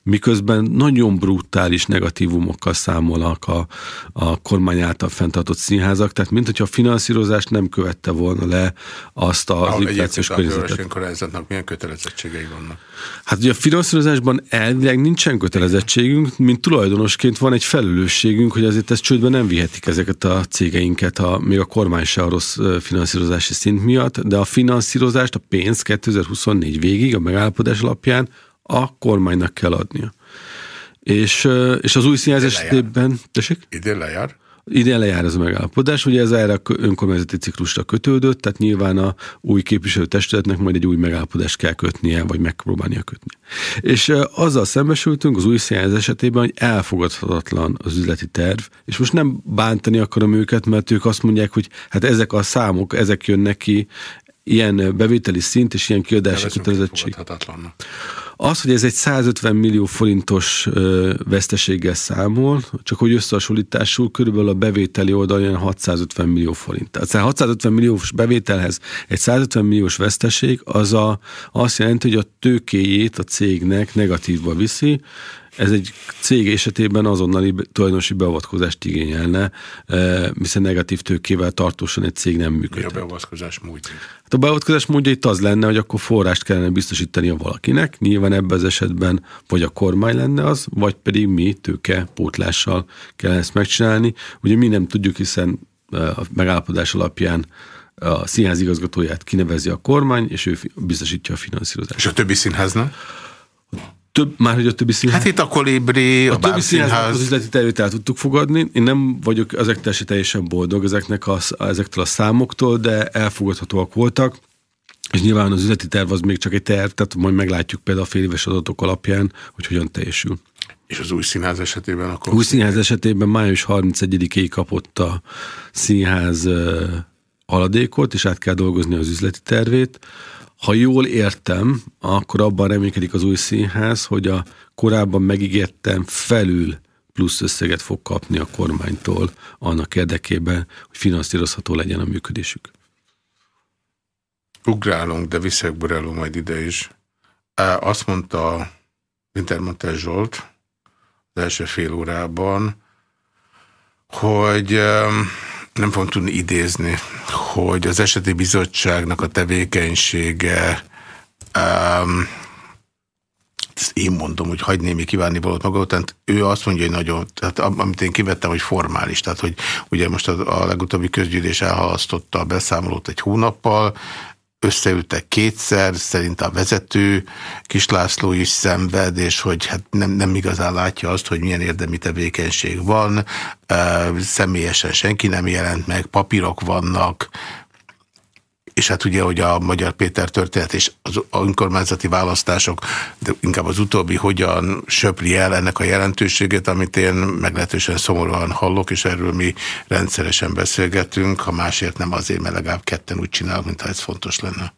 miközben nagyon brutális negatívumokkal számolnak a, a kormány által fenntartott színházak, tehát mint hogyha a finanszírozást nem követte volna le azt az inflációs környezetet. önkormányzatnak milyen kötelezettségei vannak? Hát ugye a finanszírozásban elvileg nincsen kötelezettségünk, mint tulajdonosként van egy felelősségünk, hogy azért ezt csődben nem vihetik ezeket a cégeinket, a, még a kormány se a rossz finanszírozási szint miatt, de a finanszírozást, a pénzt 2024 végig a megállapodás alapján a kormánynak kell adnia. És, és az új színház esetében... Tessék? Idén lejár? Idén lejár ez a megállapodás, ugye ez erre a önkormányzati ciklusra kötődött, tehát nyilván a új képviselőtestületnek majd egy új megállapodást kell kötnie, vagy megpróbálnia kötni. És azzal szembesültünk az új színház esetében, hogy elfogadhatatlan az üzleti terv, és most nem bántani akarom őket, mert ők azt mondják, hogy hát ezek a számok, ezek jönnek ki, ilyen bevételi szint és ilyen kiadási kötelezettség. Az, hogy ez egy 150 millió forintos veszteséggel számol, csak hogy összehasonlításul körülbelül a bevételi oldalon 650 millió forint. Tehát 650 milliós bevételhez egy 150 milliós veszteség az a, azt jelenti, hogy a tőkéjét a cégnek negatívba viszi, ez egy cég esetében azonnali tulajdonosi beavatkozást igényelne, hiszen negatív tőkével tartósan egy cég nem működik. Mi a beavatkozás módja? Hát a beavatkozás módja itt az lenne, hogy akkor forrást kellene biztosítani a valakinek, nyilván ebben az esetben vagy a kormány lenne az, vagy pedig mi tőke pótlással kellene ezt megcsinálni. Ugye mi nem tudjuk, hiszen a megállapodás alapján a színház igazgatóját kinevezi a kormány, és ő biztosítja a finanszírozást. És a többi színháznak? Több, már hogy a többi színház. Hát itt a kolibri, a, a többi színház. az üzleti tervét el tudtuk fogadni. Én nem vagyok ezektől se teljesen boldog ezeknek a, ezektől a számoktól, de elfogadhatóak voltak. És nyilván az üzleti terv az még csak egy terv, tehát majd meglátjuk például a fél éves adatok alapján, hogy hogyan teljesül. És az új színház esetében akkor? Új színház esetében május 31-ig kapott a színház haladékot, és át kell dolgozni az üzleti tervét. Ha jól értem, akkor abban reménykedik az új színház, hogy a korábban megígértem felül plusz összeget fog kapni a kormánytól annak érdekében, hogy finanszírozható legyen a működésük. Ugrálunk, de visszaborálunk majd ide is. Azt mondta Wintermantel Zsolt az első fél órában, hogy nem fogom tudni idézni, hogy az eseti bizottságnak a tevékenysége um, ezt én mondom, hogy hagyj némi kívánni valót maga után, ő azt mondja, hogy nagyon, tehát amit én kivettem, hogy formális, tehát hogy ugye most a, a legutóbbi közgyűlés elhalasztotta a beszámolót egy hónappal, összeültek kétszer, szerint a vezető Kislászló is szenved, és hogy hát nem, nem igazán látja azt, hogy milyen érdemi tevékenység van, személyesen senki nem jelent meg, papírok vannak, és hát ugye, hogy a Magyar Péter történet és az önkormányzati választások, de inkább az utóbbi hogyan söpli el ennek a jelentőségét, amit én meglehetősen szomorúan hallok, és erről mi rendszeresen beszélgetünk, ha másért nem azért, mert legalább ketten úgy csinálunk, mintha ez fontos lenne.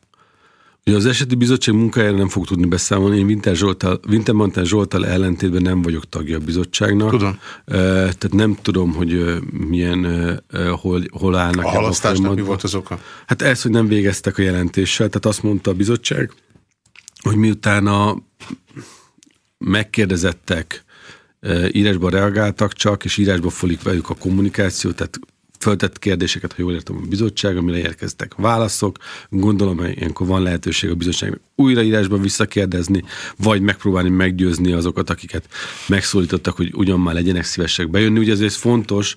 Ugye az eseti bizottság munkájára nem fog tudni beszámolni. Én Winter Zsoltal, Wintermantel Zsoltal ellentétben nem vagyok tagja a bizottságnak. Tudom. Tehát nem tudom, hogy milyen, hol, hol állnak. A halasztásnak mi volt az oka? Hát ez, hogy nem végeztek a jelentéssel. Tehát azt mondta a bizottság, hogy miután a megkérdezettek írásban reagáltak csak, és írásban folik velük a kommunikáció, tehát föltett kérdéseket, ha jól értem a bizottság, amire érkeztek válaszok. Gondolom, hogy ilyenkor van lehetőség a bizottságnak újraírásban visszakérdezni, vagy megpróbálni meggyőzni azokat, akiket megszólítottak, hogy ugyan már legyenek szívesek bejönni. Ugye ez fontos,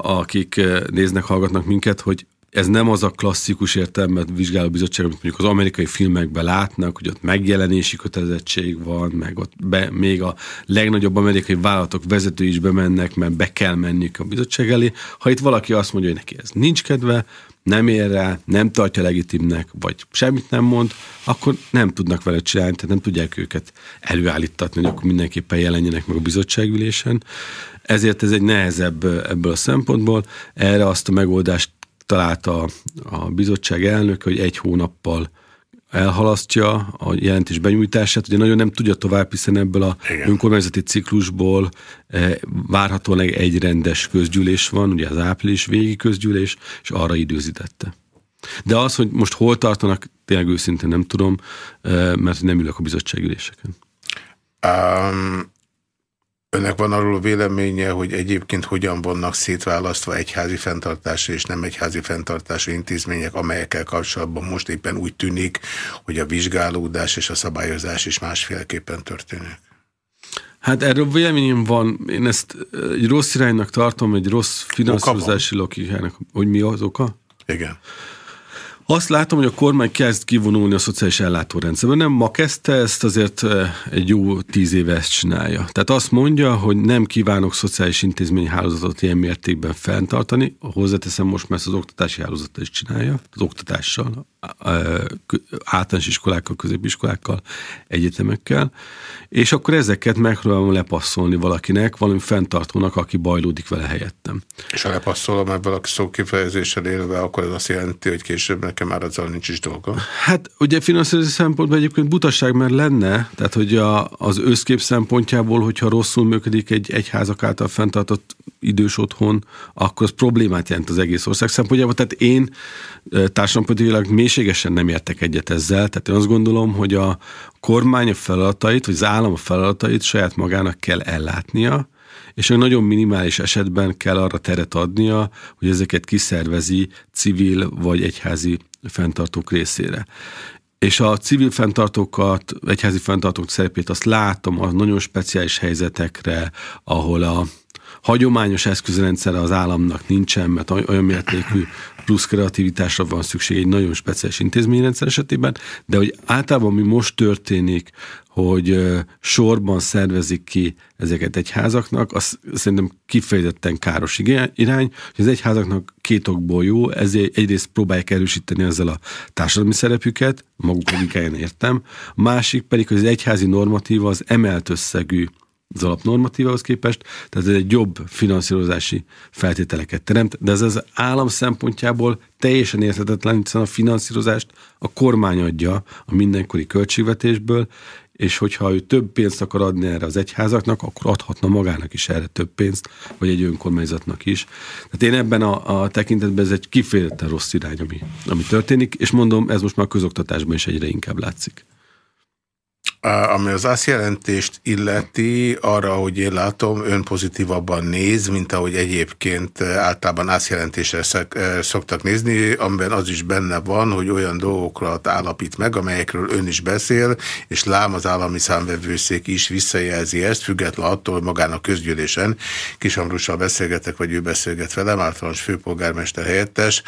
akik néznek, hallgatnak minket, hogy ez nem az a klasszikus értelmet vizsgáló bizottság, amit mondjuk az amerikai filmekben látnak, hogy ott megjelenési kötelezettség van, meg ott be, még a legnagyobb amerikai vállalatok vezetői is bemennek, mert be kell menniük a bizottság elé. Ha itt valaki azt mondja, hogy neki ez nincs kedve, nem ér rá, nem tartja legitimnek, vagy semmit nem mond, akkor nem tudnak vele csinálni, tehát nem tudják őket előállítatni, hogy akkor mindenképpen jelenjenek meg a bizottságülésen. Ezért ez egy nehezebb ebből a szempontból. Erre azt a megoldást találta a bizottság elnök, hogy egy hónappal elhalasztja a jelentés benyújtását, ugye nagyon nem tudja tovább, hiszen ebből a Igen. önkormányzati ciklusból eh, várhatóan egy rendes közgyűlés van, ugye az április végi közgyűlés, és arra időzítette. De az, hogy most hol tartanak, tényleg őszintén nem tudom, eh, mert nem ülök a bizottságüléseken. Um, Önnek van arról véleménye, hogy egyébként hogyan vannak szétválasztva egyházi fenntartású és nem egyházi fenntartású intézmények, amelyekkel kapcsolatban most éppen úgy tűnik, hogy a vizsgálódás és a szabályozás is másféleképpen történik? Hát erről véleményem van, én ezt egy rossz iránynak tartom, egy rossz finanszírozási logikának, hogy mi az oka? Igen. Azt látom, hogy a kormány kezd kivonulni a szociális ellátórendszerből. Nem ma kezdte ezt, azért egy jó tíz éve ezt csinálja. Tehát azt mondja, hogy nem kívánok szociális intézményhálózatot ilyen mértékben fenntartani. Hozzáteszem most, mert az oktatási hálózata is csinálja, az oktatással, általános iskolákkal, középiskolákkal, egyetemekkel, és akkor ezeket megpróbálom lepasszolni valakinek, valami fenntartónak, aki bajlódik vele helyettem. És ha lepasszolom, mert valaki szókifejezéssel élve, akkor ez azt jelenti, hogy később nekem már azzal nincs is dolga. Hát ugye finanszírozási szempontból egyébként butaság már lenne, tehát hogy a, az összkép szempontjából, hogyha rosszul működik egy egyházak által fenntartott idős otthon, akkor az problémát jelent az egész ország szempontjából. Tehát én társadalompolitikailag mélységesen nem értek egyet ezzel. Tehát én azt gondolom, hogy a kormány a feladatait, vagy az állam a feladatait saját magának kell ellátnia, és egy nagyon minimális esetben kell arra teret adnia, hogy ezeket kiszervezi civil vagy egyházi fenntartók részére. És a civil fenntartókat, egyházi fenntartók szerepét azt látom a nagyon speciális helyzetekre, ahol a hagyományos eszközrendszer az államnak nincsen, mert olyan mértékű plusz kreativitásra van szükség egy nagyon speciális intézményrendszer esetében, de hogy általában mi most történik, hogy sorban szervezik ki ezeket egyházaknak, az szerintem kifejezetten káros irány, hogy az egyházaknak két okból jó, ezért egyrészt próbálják erősíteni ezzel a társadalmi szerepüket, maguk logikáján értem, másik pedig, hogy az egyházi normatíva az emelt összegű az alapnormatívához képest, tehát ez egy jobb finanszírozási feltételeket teremt, de ez az állam szempontjából teljesen érthetetlen, hiszen a finanszírozást a kormány adja a mindenkori költségvetésből, és hogyha ő több pénzt akar adni erre az egyházaknak, akkor adhatna magának is erre több pénzt, vagy egy önkormányzatnak is. Tehát én ebben a, a tekintetben ez egy kifejezetten rossz irány, ami, ami történik, és mondom, ez most már a közoktatásban is egyre inkább látszik. Ami az azt jelentést illeti, arra, hogy én látom, ön pozitívabban néz, mint ahogy egyébként általában átjelentésre szoktak nézni, amiben az is benne van, hogy olyan dolgokra állapít meg, amelyekről ön is beszél, és lám az állami számvevőszék is visszajelzi ezt, független attól, hogy magán a közgyűlésen Kisamrussal beszélgetek, vagy ő beszélget velem, általános főpolgármester helyettes,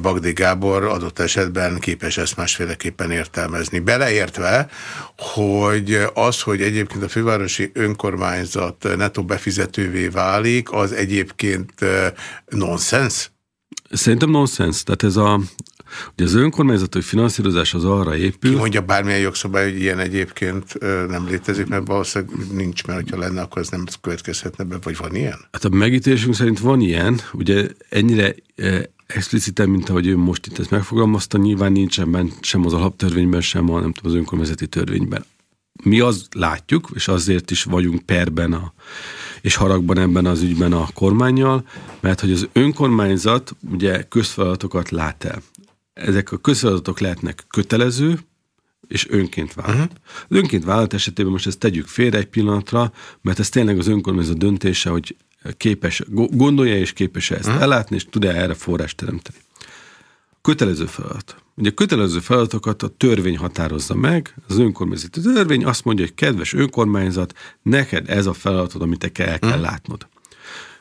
Bagdi Gábor adott esetben képes ezt másféleképpen értelmezni. Beleértve, hogy hogy az, hogy egyébként a fővárosi önkormányzat netto befizetővé válik, az egyébként nonsens? Szerintem nonsens. Tehát ez a, Ugye az önkormányzati finanszírozás az arra épül. Ki mondja bármilyen jogszabály, hogy ilyen egyébként nem létezik, mert valószínűleg nincs, mert ha lenne, akkor ez nem következhetne be, vagy van ilyen? Hát a megítélésünk szerint van ilyen, ugye ennyire expliciten, mint ahogy ő most itt ezt megfogalmazta, nyilván nincsen benne sem az alaptörvényben, sem a, nem tudom, az önkormányzati törvényben mi azt látjuk, és azért is vagyunk perben a, és haragban ebben az ügyben a kormányjal, mert hogy az önkormányzat ugye közfeladatokat lát el. Ezek a közfeladatok lehetnek kötelező, és önként vállalt. Uh-huh. Az önként vállalat esetében most ezt tegyük félre egy pillanatra, mert ez tényleg az önkormányzat döntése, hogy képes, gondolja és képes ezt uh-huh. ellátni, és tud-e erre forrást teremteni. Kötelező feladat. Ugye kötelező feladatokat a törvény határozza meg, az önkormányzati törvény azt mondja, hogy kedves önkormányzat, neked ez a feladatod, amit te kell, kell hm. látnod.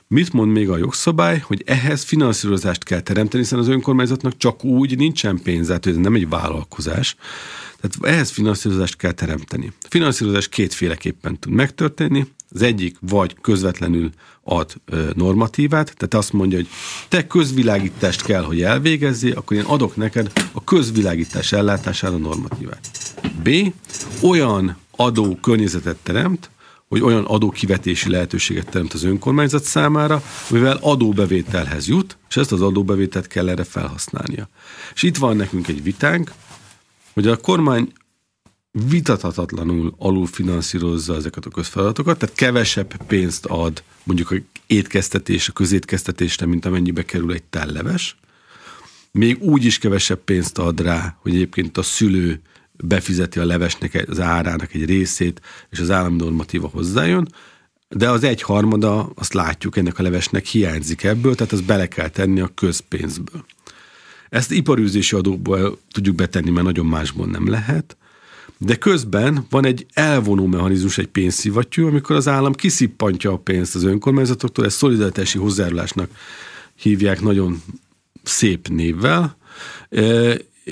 Mit mond még a jogszabály, hogy ehhez finanszírozást kell teremteni, hiszen az önkormányzatnak csak úgy nincsen pénze, tehát ez nem egy vállalkozás. Tehát ehhez finanszírozást kell teremteni. A finanszírozás kétféleképpen tud megtörténni. Az egyik vagy közvetlenül ad normatívát, tehát azt mondja, hogy te közvilágítást kell, hogy elvégezzél, akkor én adok neked a közvilágítás ellátására normatívát. B. Olyan adó környezetet teremt, hogy olyan adókivetési lehetőséget teremt az önkormányzat számára, mivel adóbevételhez jut, és ezt az adóbevételt kell erre felhasználnia. És itt van nekünk egy vitánk, hogy a kormány vitathatatlanul alulfinanszírozza ezeket a közfeladatokat, tehát kevesebb pénzt ad mondjuk a étkeztetés, a közétkeztetésre, mint amennyibe kerül egy telleves. Még úgy is kevesebb pénzt ad rá, hogy egyébként a szülő befizeti a levesnek az árának egy részét, és az állami normatíva hozzájön, de az egy harmada, azt látjuk, ennek a levesnek hiányzik ebből, tehát azt bele kell tenni a közpénzből. Ezt iparűzési adókból tudjuk betenni, mert nagyon másból nem lehet, de közben van egy elvonó mechanizmus, egy pénzszivattyú, amikor az állam kiszippantja a pénzt az önkormányzatoktól, ezt szolidaritási hozzájárulásnak hívják nagyon szép névvel,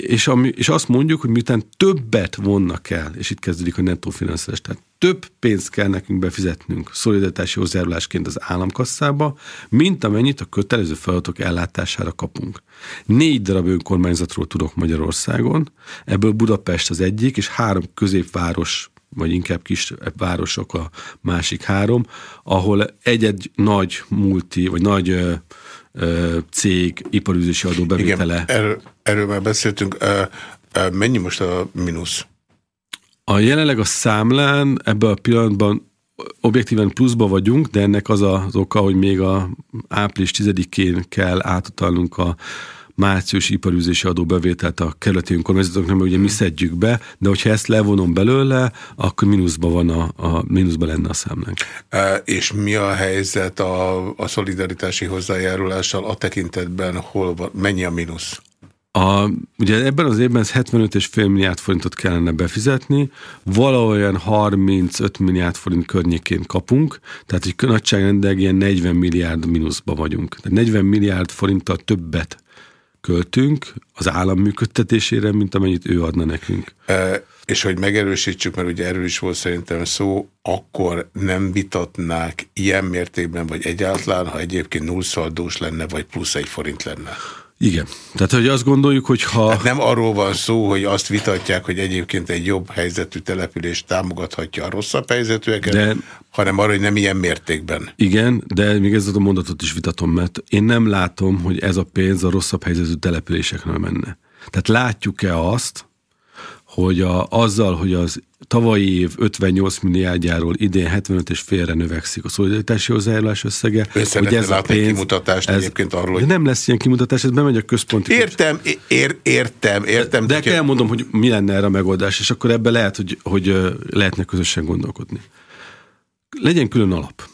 és, ami, és azt mondjuk, hogy miután többet vonnak el, és itt kezdődik a nettó finanszírozás, tehát több pénzt kell nekünk befizetnünk szolidaritási hozzájárulásként az államkasszába, mint amennyit a kötelező feladatok ellátására kapunk. Négy darab önkormányzatról tudok Magyarországon, ebből Budapest az egyik, és három középváros vagy inkább kis városok a másik három, ahol egy-egy nagy multi, vagy nagy ö, ö, cég iparűzési adóbevétele. Igen, erről, erről már beszéltünk. Mennyi most a mínusz? A jelenleg a számlán ebben a pillanatban objektíven pluszba vagyunk, de ennek az az oka, hogy még a április 10-én kell átutalnunk a március iparűzési adóbevételt a kerületi önkormányzatoknak, mert ugye mi szedjük be, de hogyha ezt levonom belőle, akkor mínuszba van a, a mínuszba lenne a számlánk. E, és mi a helyzet a, a szolidaritási hozzájárulással a tekintetben, hol van, mennyi a mínusz? A, ugye ebben az évben 75,5 milliárd forintot kellene befizetni, valahol 35 milliárd forint környékén kapunk, tehát egy nagyságrendel ilyen 40 milliárd mínuszba vagyunk. Tehát 40 milliárd forinttal többet költünk az állam működtetésére, mint amennyit ő adna nekünk. E, és hogy megerősítsük, mert ugye erről is volt szerintem szó, akkor nem vitatnák ilyen mértékben, vagy egyáltalán, ha egyébként nullszaldós lenne, vagy plusz egy forint lenne. Igen. Tehát, hogy azt gondoljuk, hogy ha... Hát nem arról van szó, hogy azt vitatják, hogy egyébként egy jobb helyzetű település támogathatja a rosszabb helyzetűeket, de... hanem arról, hogy nem ilyen mértékben. Igen, de még ezt a mondatot is vitatom, mert én nem látom, hogy ez a pénz a rosszabb helyzetű településekre menne. Tehát látjuk-e azt, hogy a, azzal, hogy az tavalyi év 58 milliárdjáról idén 75 és félre növekszik a szolidaritási hozzájárulás összege. Ön hogy ez a pénz, kimutatást ez, egyébként arról, hogy... Nem lesz ilyen kimutatás, ez bemegy a központi... Értem, ér, értem, értem. De, de kell mondom, hogy mi lenne erre a megoldás, és akkor ebbe lehet, hogy, hogy lehetne közösen gondolkodni. Legyen külön alap,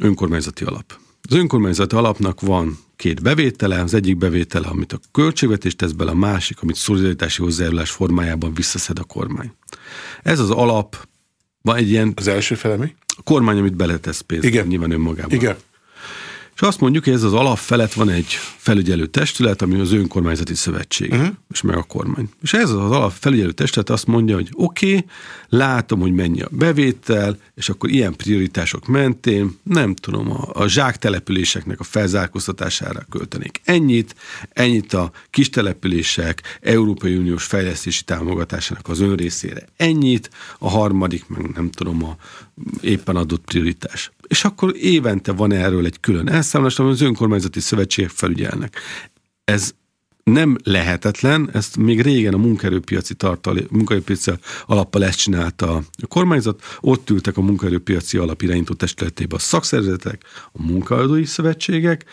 önkormányzati alap. Az önkormányzati alapnak van két bevétele, az egyik bevétele, amit a költségvetés tesz bele, a másik, amit szolidaritási hozzájárulás formájában visszaszed a kormány. Ez az alap, van egy ilyen... Az első fele mi? A kormány, amit beletesz pénzt, Igen. nyilván önmagában. Igen. És azt mondjuk, hogy ez az alap felett van egy felügyelő testület, ami az önkormányzati szövetség, uh-huh. és meg a kormány. És ez az alap felügyelő testület azt mondja, hogy oké, okay, látom, hogy mennyi a bevétel, és akkor ilyen prioritások mentén, nem tudom, a, a zsáktelepüléseknek a felzárkóztatására költenék ennyit, ennyit a kis települések Európai Uniós fejlesztési támogatásának az önrészére ennyit, a harmadik meg nem tudom, a éppen adott prioritás. És akkor évente van erről egy külön elszámolás, amit az önkormányzati szövetségek felügyelnek. Ez nem lehetetlen, ezt még régen a munkaerőpiaci tartalé, munkaerőpiaci alappal ezt csinálta a kormányzat, ott ültek a munkaerőpiaci alapirányító testületébe a szakszervezetek, a munkaadói szövetségek,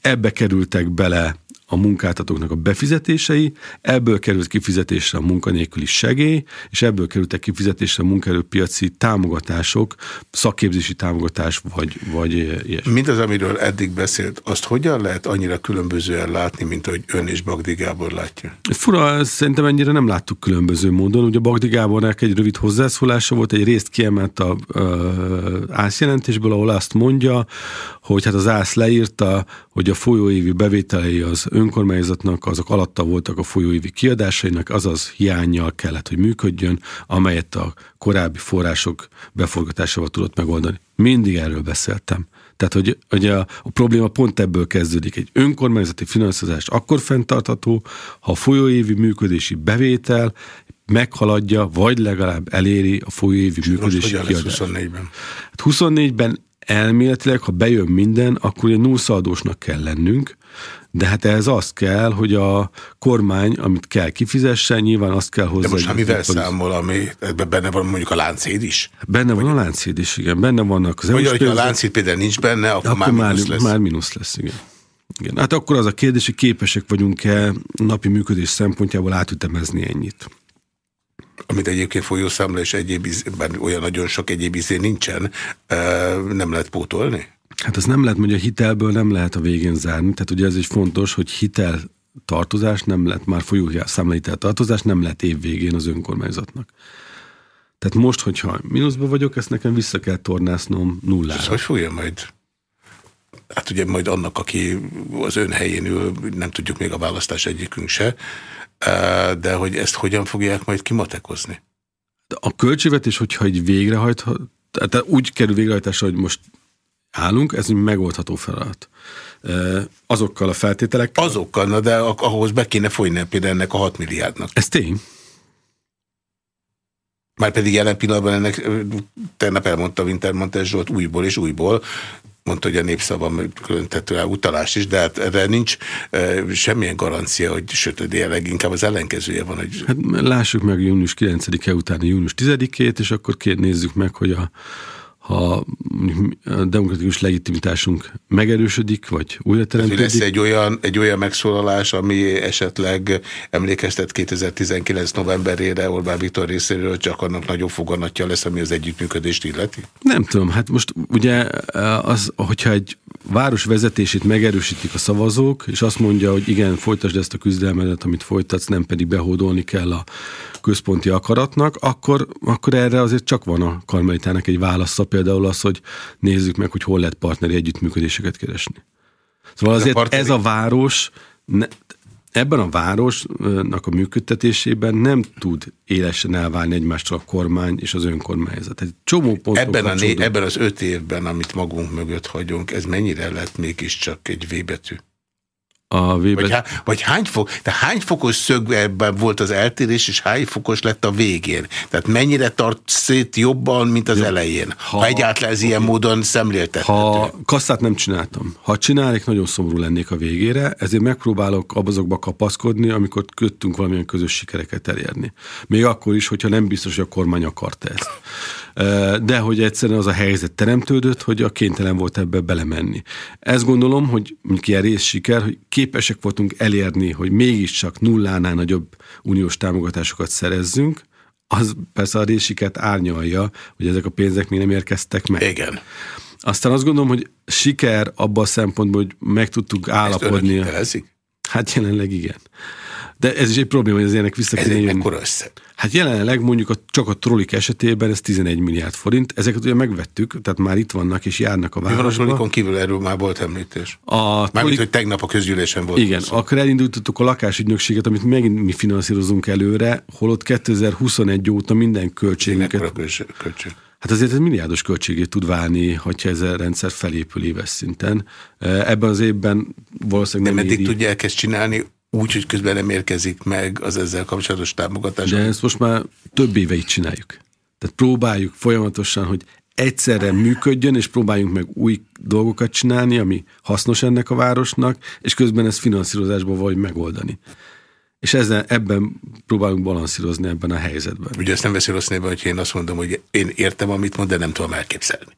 ebbe kerültek bele a munkáltatóknak a befizetései, ebből került kifizetésre a munkanélküli segély, és ebből kerültek kifizetésre a munkaerőpiaci támogatások, szakképzési támogatás, vagy, vagy ilyesmi. Mindaz, amiről eddig beszélt, azt hogyan lehet annyira különbözően látni, mint hogy ön és Bagdi Gábor látja? Fura, szerintem ennyire nem láttuk különböző módon. Ugye Bagdi Gábornak egy rövid hozzászólása volt, egy részt kiemelt a ászjelentésből, ahol azt mondja, hogy hát az ász leírta, hogy a folyóévi bevételei az ön önkormányzatnak azok alatta voltak a folyóévi kiadásainak, azaz hiányjal kellett, hogy működjön, amelyet a korábbi források beforgatásával tudott megoldani. Mindig erről beszéltem. Tehát, hogy, hogy a, a probléma pont ebből kezdődik. Egy önkormányzati finanszírozást akkor fenntartható, ha a folyóévi működési bevétel meghaladja, vagy legalább eléri a folyóévi És működési kiadást. 24-ben? Hát 24-ben elméletileg, ha bejön minden, akkor egy nullszaldósnak kell lennünk, de hát ez az kell, hogy a kormány, amit kell kifizessen, nyilván azt kell hozzá. De most mivel számol, ami ebben benne van mondjuk a láncéd is? Benne van a láncéd is, igen. Benne vannak az Vagy, hogyha a láncéd például nincs benne, akkor, akkor már mínusz lesz. Már mínusz lesz, igen. igen. Hát akkor az a kérdés, hogy képesek vagyunk-e napi működés szempontjából átütemezni ennyit amit egyébként folyószámla és egyéb ízben olyan nagyon sok egyéb izé nincsen, nem lehet pótolni? Hát az nem lehet, hogy a hitelből nem lehet a végén zárni. Tehát ugye ez is fontos, hogy hitel tartozás nem lehet, már folyószámlahitel tartozás nem lehet év végén az önkormányzatnak. Tehát most, hogyha mínuszban vagyok, ezt nekem vissza kell tornásznom nullára. És hogy fogja majd? Hát ugye majd annak, aki az ön helyén ül, nem tudjuk még a választás egyikünk se, de hogy ezt hogyan fogják majd kimatekozni? A költségvetés, hogyha egy végrehajt, tehát úgy kerül végrehajtásra, hogy most állunk, ez egy megoldható feladat. Azokkal a feltételekkel. Azokkal, na de ahhoz be kéne folyni például ennek a 6 milliárdnak. Ez tény. Már pedig jelen pillanatban ennek, tegnap elmondta Wintermantel Zsolt újból és újból, mondta, hogy a népszava különtető utalás is, de hát erre nincs e, semmilyen garancia, hogy sőt, de leginkább az ellenkezője van. Hogy... Hát lássuk meg június 9-e utáni június 10-ét, és akkor két nézzük meg, hogy a ha a demokratikus legitimitásunk megerősödik, vagy újra teremtődik. Lesz egy olyan, egy olyan megszólalás, ami esetleg emlékeztet 2019 novemberére Orbán Viktor részéről, csak annak nagyobb foganatja lesz, ami az együttműködést illeti? Nem tudom, hát most ugye az, hogyha egy város vezetését megerősítik a szavazók, és azt mondja, hogy igen, folytasd ezt a küzdelmedet, amit folytatsz, nem pedig behódolni kell a központi akaratnak, akkor, akkor erre azért csak van a karmelitának egy válasza, például az, hogy nézzük meg, hogy hol lehet partneri együttműködéseket keresni. Szóval azért ez a, partneri... ez a város, ne, ebben a városnak a működtetésében nem tud élesen elválni egymástól a kormány és az önkormányzat. Egy csomó ebben, a né, ebben az öt évben, amit magunk mögött hagyunk, ez mennyire lett mégiscsak egy V betű? A v vagy, há, vagy hány, fok, de hány fokos szögben volt az eltérés, és hány fokos lett a végén? Tehát mennyire tart szét jobban, mint az Jó. elején? Ha, ha egyáltalán ez ilyen módon szemléltethető. Ha kasszát nem csináltam. Ha csinálnék, nagyon szomorú lennék a végére, ezért megpróbálok azokba kapaszkodni, amikor köttünk valamilyen közös sikereket elérni. Még akkor is, hogyha nem biztos, hogy a kormány akarta ezt de hogy egyszerűen az a helyzet teremtődött, hogy a kénytelen volt ebbe belemenni. Ezt gondolom, hogy ilyen rész siker, hogy képesek voltunk elérni, hogy mégiscsak nullánál nagyobb uniós támogatásokat szerezzünk, az persze a részsiket árnyalja, hogy ezek a pénzek még nem érkeztek meg. Igen. Aztán azt gondolom, hogy siker abban a szempontból, hogy meg tudtuk állapodni. Ezt Hát jelenleg igen. De ez is egy probléma, hogy az ilyenek vissza. Mekkora összeg? Hát jelenleg mondjuk a, csak a trollik esetében ez 11 milliárd forint. Ezeket ugye megvettük, tehát már itt vannak és járnak a városba. Mi van a trollikon kívül erről már volt említés? A Mármint, trollik... hogy tegnap a közgyűlésen volt. Igen, szó. akkor elindítottuk a lakásügynökséget, amit megint mi finanszírozunk előre, holott 2021 óta minden költségünket... költség? Hát azért ez milliárdos költségét tud válni, hogyha ez a rendszer felépül éves szinten. Ebben az évben valószínűleg nem De meddig éri... tudják ezt csinálni úgy, hogy közben nem érkezik meg az ezzel kapcsolatos támogatás. De ezt most már több éve így csináljuk. Tehát próbáljuk folyamatosan, hogy egyszerre működjön, és próbáljunk meg új dolgokat csinálni, ami hasznos ennek a városnak, és közben ezt finanszírozásban vagy megoldani. És ezzel, ebben próbálunk balanszírozni ebben a helyzetben. Ugye ezt nem veszi rossz néven, hogy én azt mondom, hogy én értem, amit mond, de nem tudom elképzelni.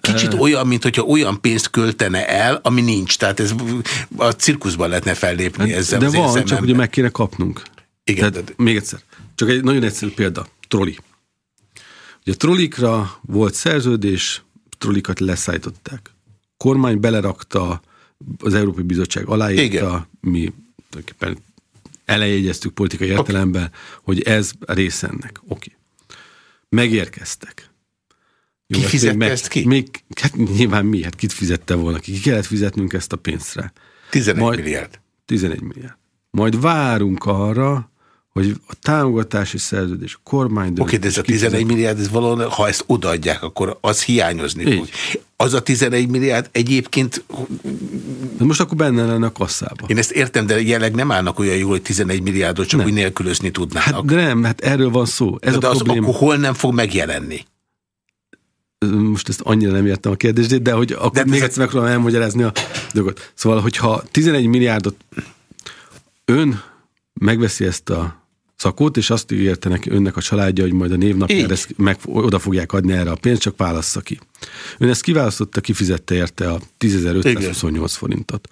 Kicsit olyan, mint hogyha olyan pénzt költene el, ami nincs. Tehát ez a cirkuszban lehetne fellépni hát, ezzel De van, csak ugye meg kéne kapnunk. Igen. Tehát, de... Még egyszer. Csak egy nagyon egyszerű példa. Troli. Ugye a trolikra volt szerződés, trolikat leszállították. Kormány belerakta, az Európai Bizottság aláírta, Igen. mi tulajdonképpen elejegyeztük politikai értelemben, okay. hogy ez része ennek. Oké. Okay. Megérkeztek. Jó, ki fizette meg, ezt ki? Még, hát nyilván mi? Hát kit fizette volna ki? Ki kellett fizetnünk ezt a pénzre? 11 Majd, milliárd. 11 milliárd. Majd várunk arra, hogy a támogatási szerződés, a kormány... Oké, okay, de ez a 11 milliárd, ez valahol, ha ezt odaadják, akkor az hiányozni Így. fog. Az a 11 milliárd egyébként... De most akkor benne lenne a kasszában. Én ezt értem, de jelenleg nem állnak olyan jól, hogy 11 milliárdot csak nem. úgy nélkülözni tudnának. Hát de nem, hát erről van szó. Ez de, de a az problém... akkor hol nem fog megjelenni? Most ezt annyira nem értem a kérdést, de hogy akkor de még egyszer meg tudom elmagyarázni a dolgot. Szóval, hogyha 11 milliárdot ön megveszi ezt a szakót, és azt ígérte neki önnek a családja, hogy majd a névnapjára ezt meg, oda fogják adni erre a pénzt, csak válassza ki. Ön ezt kiválasztotta, kifizette érte a 10.528 forintot.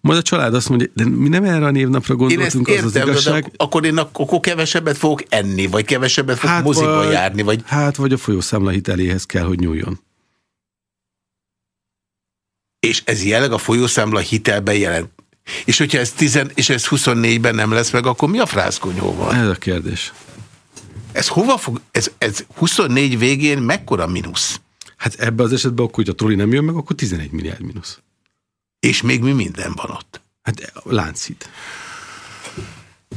Majd a család azt mondja, de mi nem erre a névnapra gondoltunk, én az értem, az igazság. De akkor én akkor kevesebbet fogok enni, vagy kevesebbet fogok hát, moziba vagy, járni, vagy... Hát, vagy a folyószámla hiteléhez kell, hogy nyúljon. És ez jelenleg a folyószámla hitelben jelent. És hogyha ez, 10, és ez 24-ben nem lesz meg, akkor mi a frászkonyóval? Ez a kérdés. Ez hova fog, ez, ez 24 végén mekkora mínusz? Hát ebben az esetben akkor, hogy a troli nem jön meg, akkor 11 milliárd mínusz. És még mi minden van ott? Hát láncid.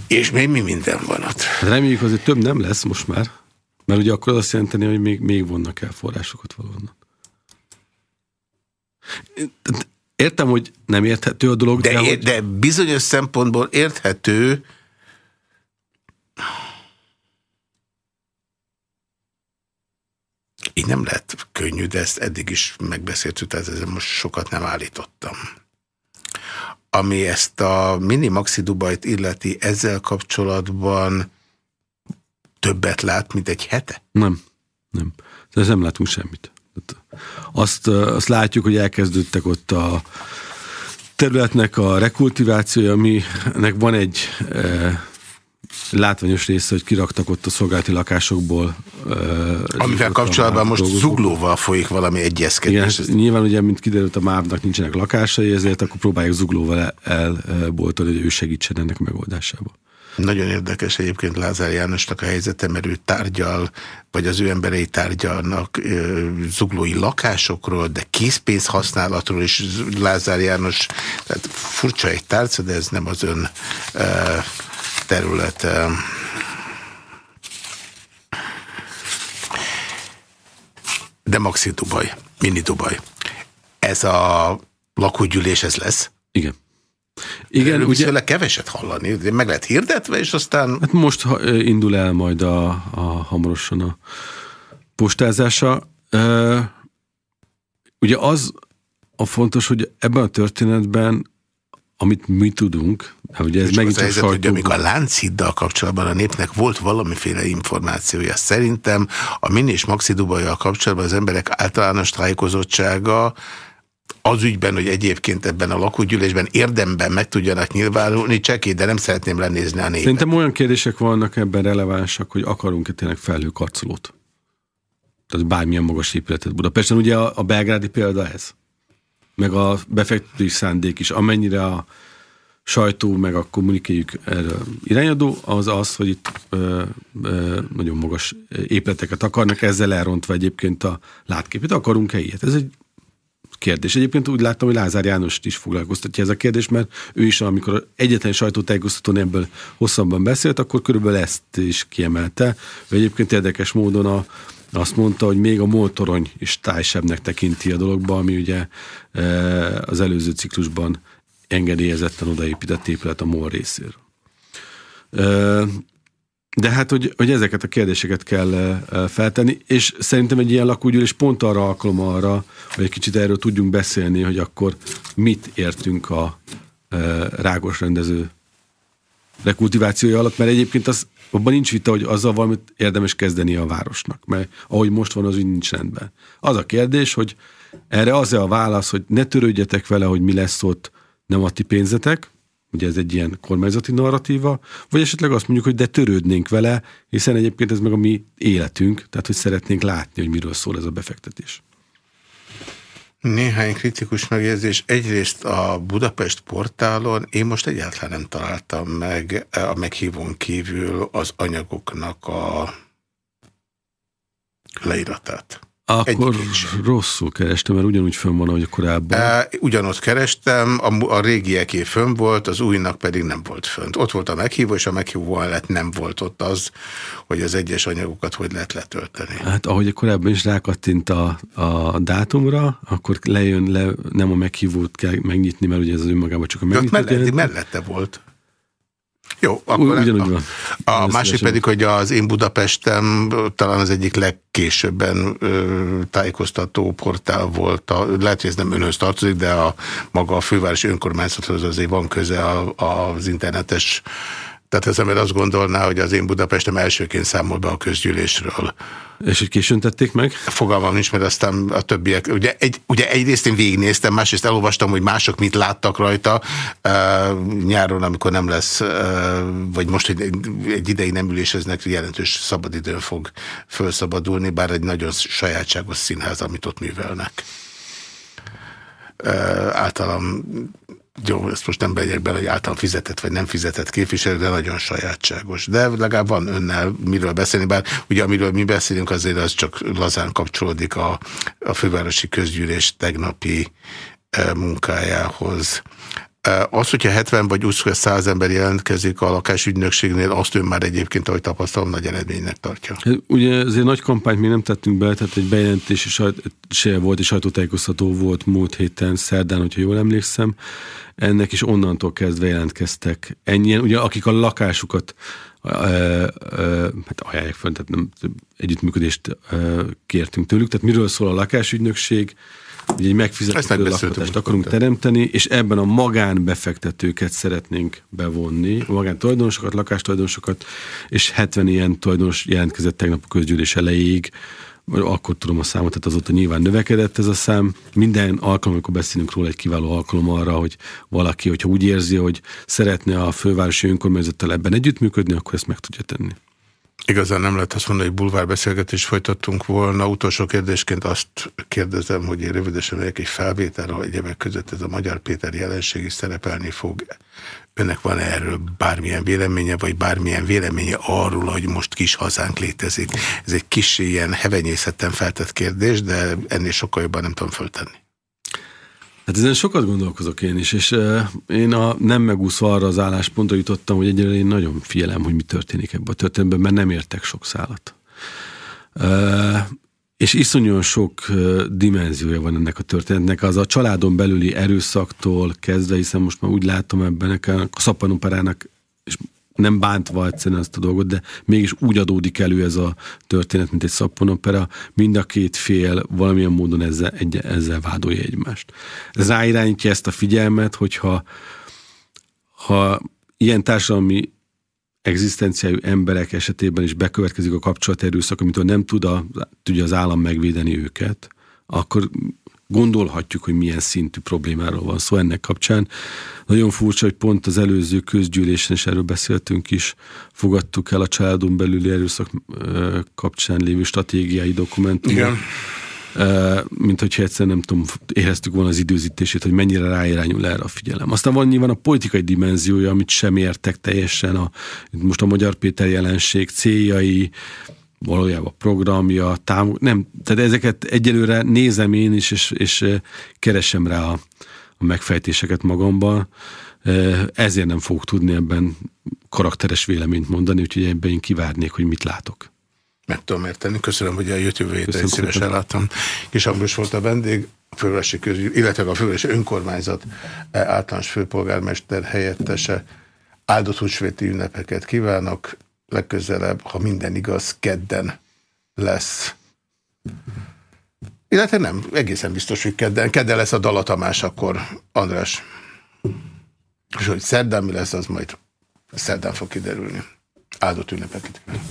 És még mi minden van ott? Hát reméljük azért több nem lesz most már, mert ugye akkor azt jelenteni, hogy még, még vonnak el forrásokat valahonnan. Értem, hogy nem érthető a dolog. De, de, hogy... de bizonyos szempontból érthető, így nem lehet könnyű, de ezt eddig is megbeszéltük, tehát ezzel most sokat nem állítottam. Ami ezt a mini-maxi Dubajt illeti, ezzel kapcsolatban többet lát, mint egy hete? Nem, nem. Ez nem látunk semmit. Azt, azt látjuk, hogy elkezdődtek ott a területnek a rekultivációja, aminek van egy e, látványos része, hogy kiraktak ott a szolgálati lakásokból. Amivel kapcsolatban most dolgozók. zuglóval folyik valami egyezkedés. Igen, nyilván ugye, mint kiderült, a MÁV-nak nincsenek lakásai, ezért akkor próbáljuk zuglóval elboltani, hogy ő segítsen ennek a megoldásában. Nagyon érdekes egyébként Lázár Jánosnak a helyzete, mert ő tárgyal, vagy az ő emberei tárgyalnak ö, zuglói lakásokról, de készpénz használatról is Lázár János, tehát furcsa egy tárca, de ez nem az ön ö, területe. De Maxi Dubaj, Mini Dubaj. Ez a lakógyűlés, ez lesz? Igen. Igen, Erről ugye... keveset hallani, meg lehet hirdetve, és aztán... Hát most indul el majd a, a hamarosan a postázása. Ugye az a fontos, hogy ebben a történetben amit mi tudunk, ugye ez megint az helyzet, hogy amikor a Lánchiddal kapcsolatban a népnek volt valamiféle információja, szerintem a Mini és Maxi Dubajjal kapcsolatban az emberek általános tájékozottsága az ügyben, hogy egyébként ebben a lakógyűlésben érdemben meg tudjanak nyilvánulni, csekély, de nem szeretném lenézni a népet. Szerintem olyan kérdések vannak ebben relevánsak, hogy akarunk-e tényleg felhőkarcolót. Tehát bármilyen magas épületet Budapesten. Ugye a, a belgrádi példa ez. Meg a befektetői szándék is. Amennyire a sajtó, meg a kommunikéjük irányadó, az az, hogy itt ö, ö, nagyon magas épületeket akarnak, ezzel elrontva egyébként a látképét. Akarunk-e ilyet? Ez egy kérdés. Egyébként úgy láttam, hogy Lázár János is foglalkoztatja ez a kérdés, mert ő is, amikor egyetlen sajtótájékoztatón ebből hosszabban beszélt, akkor körülbelül ezt is kiemelte. Ő egyébként érdekes módon a, azt mondta, hogy még a moltorony is tájsebbnek tekinti a dologba, ami ugye az előző ciklusban engedélyezetten odaépített épület a MOL részéről. De hát, hogy, hogy ezeket a kérdéseket kell feltenni, és szerintem egy ilyen lakógyűlés pont arra alkalom arra, hogy egy kicsit erről tudjunk beszélni, hogy akkor mit értünk a rágos rendező rekultivációja alatt, mert egyébként az, abban nincs vita, hogy azzal valamit érdemes kezdeni a városnak, mert ahogy most van, az úgy nincs rendben. Az a kérdés, hogy erre az-e a válasz, hogy ne törődjetek vele, hogy mi lesz ott, nem a ti pénzetek, ugye ez egy ilyen kormányzati narratíva, vagy esetleg azt mondjuk, hogy de törődnénk vele, hiszen egyébként ez meg a mi életünk, tehát hogy szeretnénk látni, hogy miről szól ez a befektetés. Néhány kritikus megjegyzés. Egyrészt a Budapest portálon én most egyáltalán nem találtam meg a meghívón kívül az anyagoknak a leíratát. Akkor rosszul kerestem, mert ugyanúgy fönn van, ahogy korábban. E, ugyanott kerestem, a, a régieké fönn volt, az újnak pedig nem volt fönt. Ott volt a meghívó, és a meghívó mellett nem volt ott az, hogy az egyes anyagokat hogy lehet letölteni. Hát ahogy korábban is rákattint a, a dátumra, akkor lejön le, nem a meghívót kell megnyitni, mert ugye ez az önmagában csak a megnyitni. Mellette, mellette volt. Jó, akkor Ugyanúgy van. A, a másik pedig, hogy az én Budapestem talán az egyik legkésőbben ö, tájékoztató portál volt. A, lehet, hogy ez nem önhöz tartozik, de a maga a fővárosi önkormányzathoz azért van köze a, az internetes tehát az ember azt gondolná, hogy az én Budapestem elsőként számol be a közgyűlésről. És hogy későn tették meg? Fogalmam nincs, mert aztán a többiek, ugye, egy, ugye egyrészt én végignéztem, másrészt elolvastam, hogy mások mit láttak rajta uh, nyáron, amikor nem lesz, uh, vagy most egy, egy ideig nem üléseznek, jelentős szabadidőn fog felszabadulni, bár egy nagyon sajátságos színház, amit ott művelnek. Uh, általam jó, ezt most nem begyek bele, hogy általán fizetett vagy nem fizetett képviselő, de nagyon sajátságos. De legalább van önnel miről beszélni, bár ugye amiről mi beszélünk azért az csak lazán kapcsolódik a, a fővárosi közgyűlés tegnapi e, munkájához. Az, hogyha 70 vagy 20 vagy 100 ember jelentkezik a lakásügynökségnél, azt ön már egyébként, ahogy tapasztalom, nagy eredménynek tartja. Hát, ugye azért nagy kampányt még nem tettünk be, tehát egy bejelentési sajt, volt, és sajtótájékoztató volt múlt héten, szerdán, hogyha jól emlékszem. Ennek is onnantól kezdve jelentkeztek ennyien, ugye akik a lakásukat hát ajánlják föl, tehát nem, együttműködést ö, kértünk tőlük. Tehát miről szól a lakásügynökség? Ugye egy megfizethető lakhatást akarunk teremteni, és ebben a magánbefektetőket szeretnénk bevonni, a magántulajdonosokat, lakástulajdonosokat, és 70 ilyen tulajdonos jelentkezett tegnap a közgyűlés elejéig, akkor tudom a számot, tehát azóta nyilván növekedett ez a szám. Minden alkalom, amikor beszélünk róla, egy kiváló alkalom arra, hogy valaki, hogyha úgy érzi, hogy szeretne a fővárosi önkormányzattal ebben együttműködni, akkor ezt meg tudja tenni. Igazán nem lehet azt mondani, hogy bulvárbeszélgetést folytattunk volna. Utolsó kérdésként azt kérdezem, hogy én rövidesen megyek egy felvételre, hogy egyebek között ez a Magyar Péter jelenség is szerepelni fog. Önnek van -e erről bármilyen véleménye, vagy bármilyen véleménye arról, hogy most kis hazánk létezik? Ez egy kis ilyen hevenyészetten feltett kérdés, de ennél sokkal jobban nem tudom föltenni. Hát ezen sokat gondolkozok én is, és én a nem megúszva arra az álláspontra jutottam, hogy egyre én nagyon figyelem, hogy mi történik ebben a történetben, mert nem értek sok szálat. Uh, és iszonyúan sok dimenziója van ennek a történetnek. Az a családon belüli erőszaktól kezdve, hiszen most már úgy látom ebben a szappanoperának, nem bántva egyszerűen ezt a dolgot, de mégis úgy adódik elő ez a történet, mint egy szappanopera, mind a két fél valamilyen módon ezzel, egy, ezzel vádolja egymást. Ez ráirányítja ezt a figyelmet, hogyha ha ilyen társadalmi egzisztenciájú emberek esetében is bekövetkezik a kapcsolaterőszak, amitől nem tud a, tudja az állam megvédeni őket, akkor gondolhatjuk, hogy milyen szintű problémáról van szó ennek kapcsán. Nagyon furcsa, hogy pont az előző közgyűlésen, és erről beszéltünk is, fogadtuk el a családon belüli erőszak kapcsán lévő stratégiai dokumentumot. Igen mint hogyha egyszer nem tudom, éreztük volna az időzítését, hogy mennyire ráirányul erre a figyelem. Aztán van nyilván a politikai dimenziója, amit sem értek teljesen, a, most a Magyar Péter jelenség céljai, valójában programja, támog, nem, tehát ezeket egyelőre nézem én is, és, és keresem rá a, a megfejtéseket magamban. Ezért nem fogok tudni ebben karakteres véleményt mondani, úgyhogy ebben én kivárnék, hogy mit látok. Meg tudom érteni. Köszönöm, hogy a jövő héten szívesen láttam. Kis Ambrus volt a vendég, a fővárosi közül, illetve a fővárosi önkormányzat általános főpolgármester helyettese. Áldott húsvéti ünnepeket kívánok legközelebb, ha minden igaz, kedden lesz. Illetve nem, egészen biztos, hogy kedden. Kedden lesz a Dalatamás, akkor András. És hogy szerdán mi lesz, az majd szerdán fog kiderülni. Áldott ünnepeket kívánok.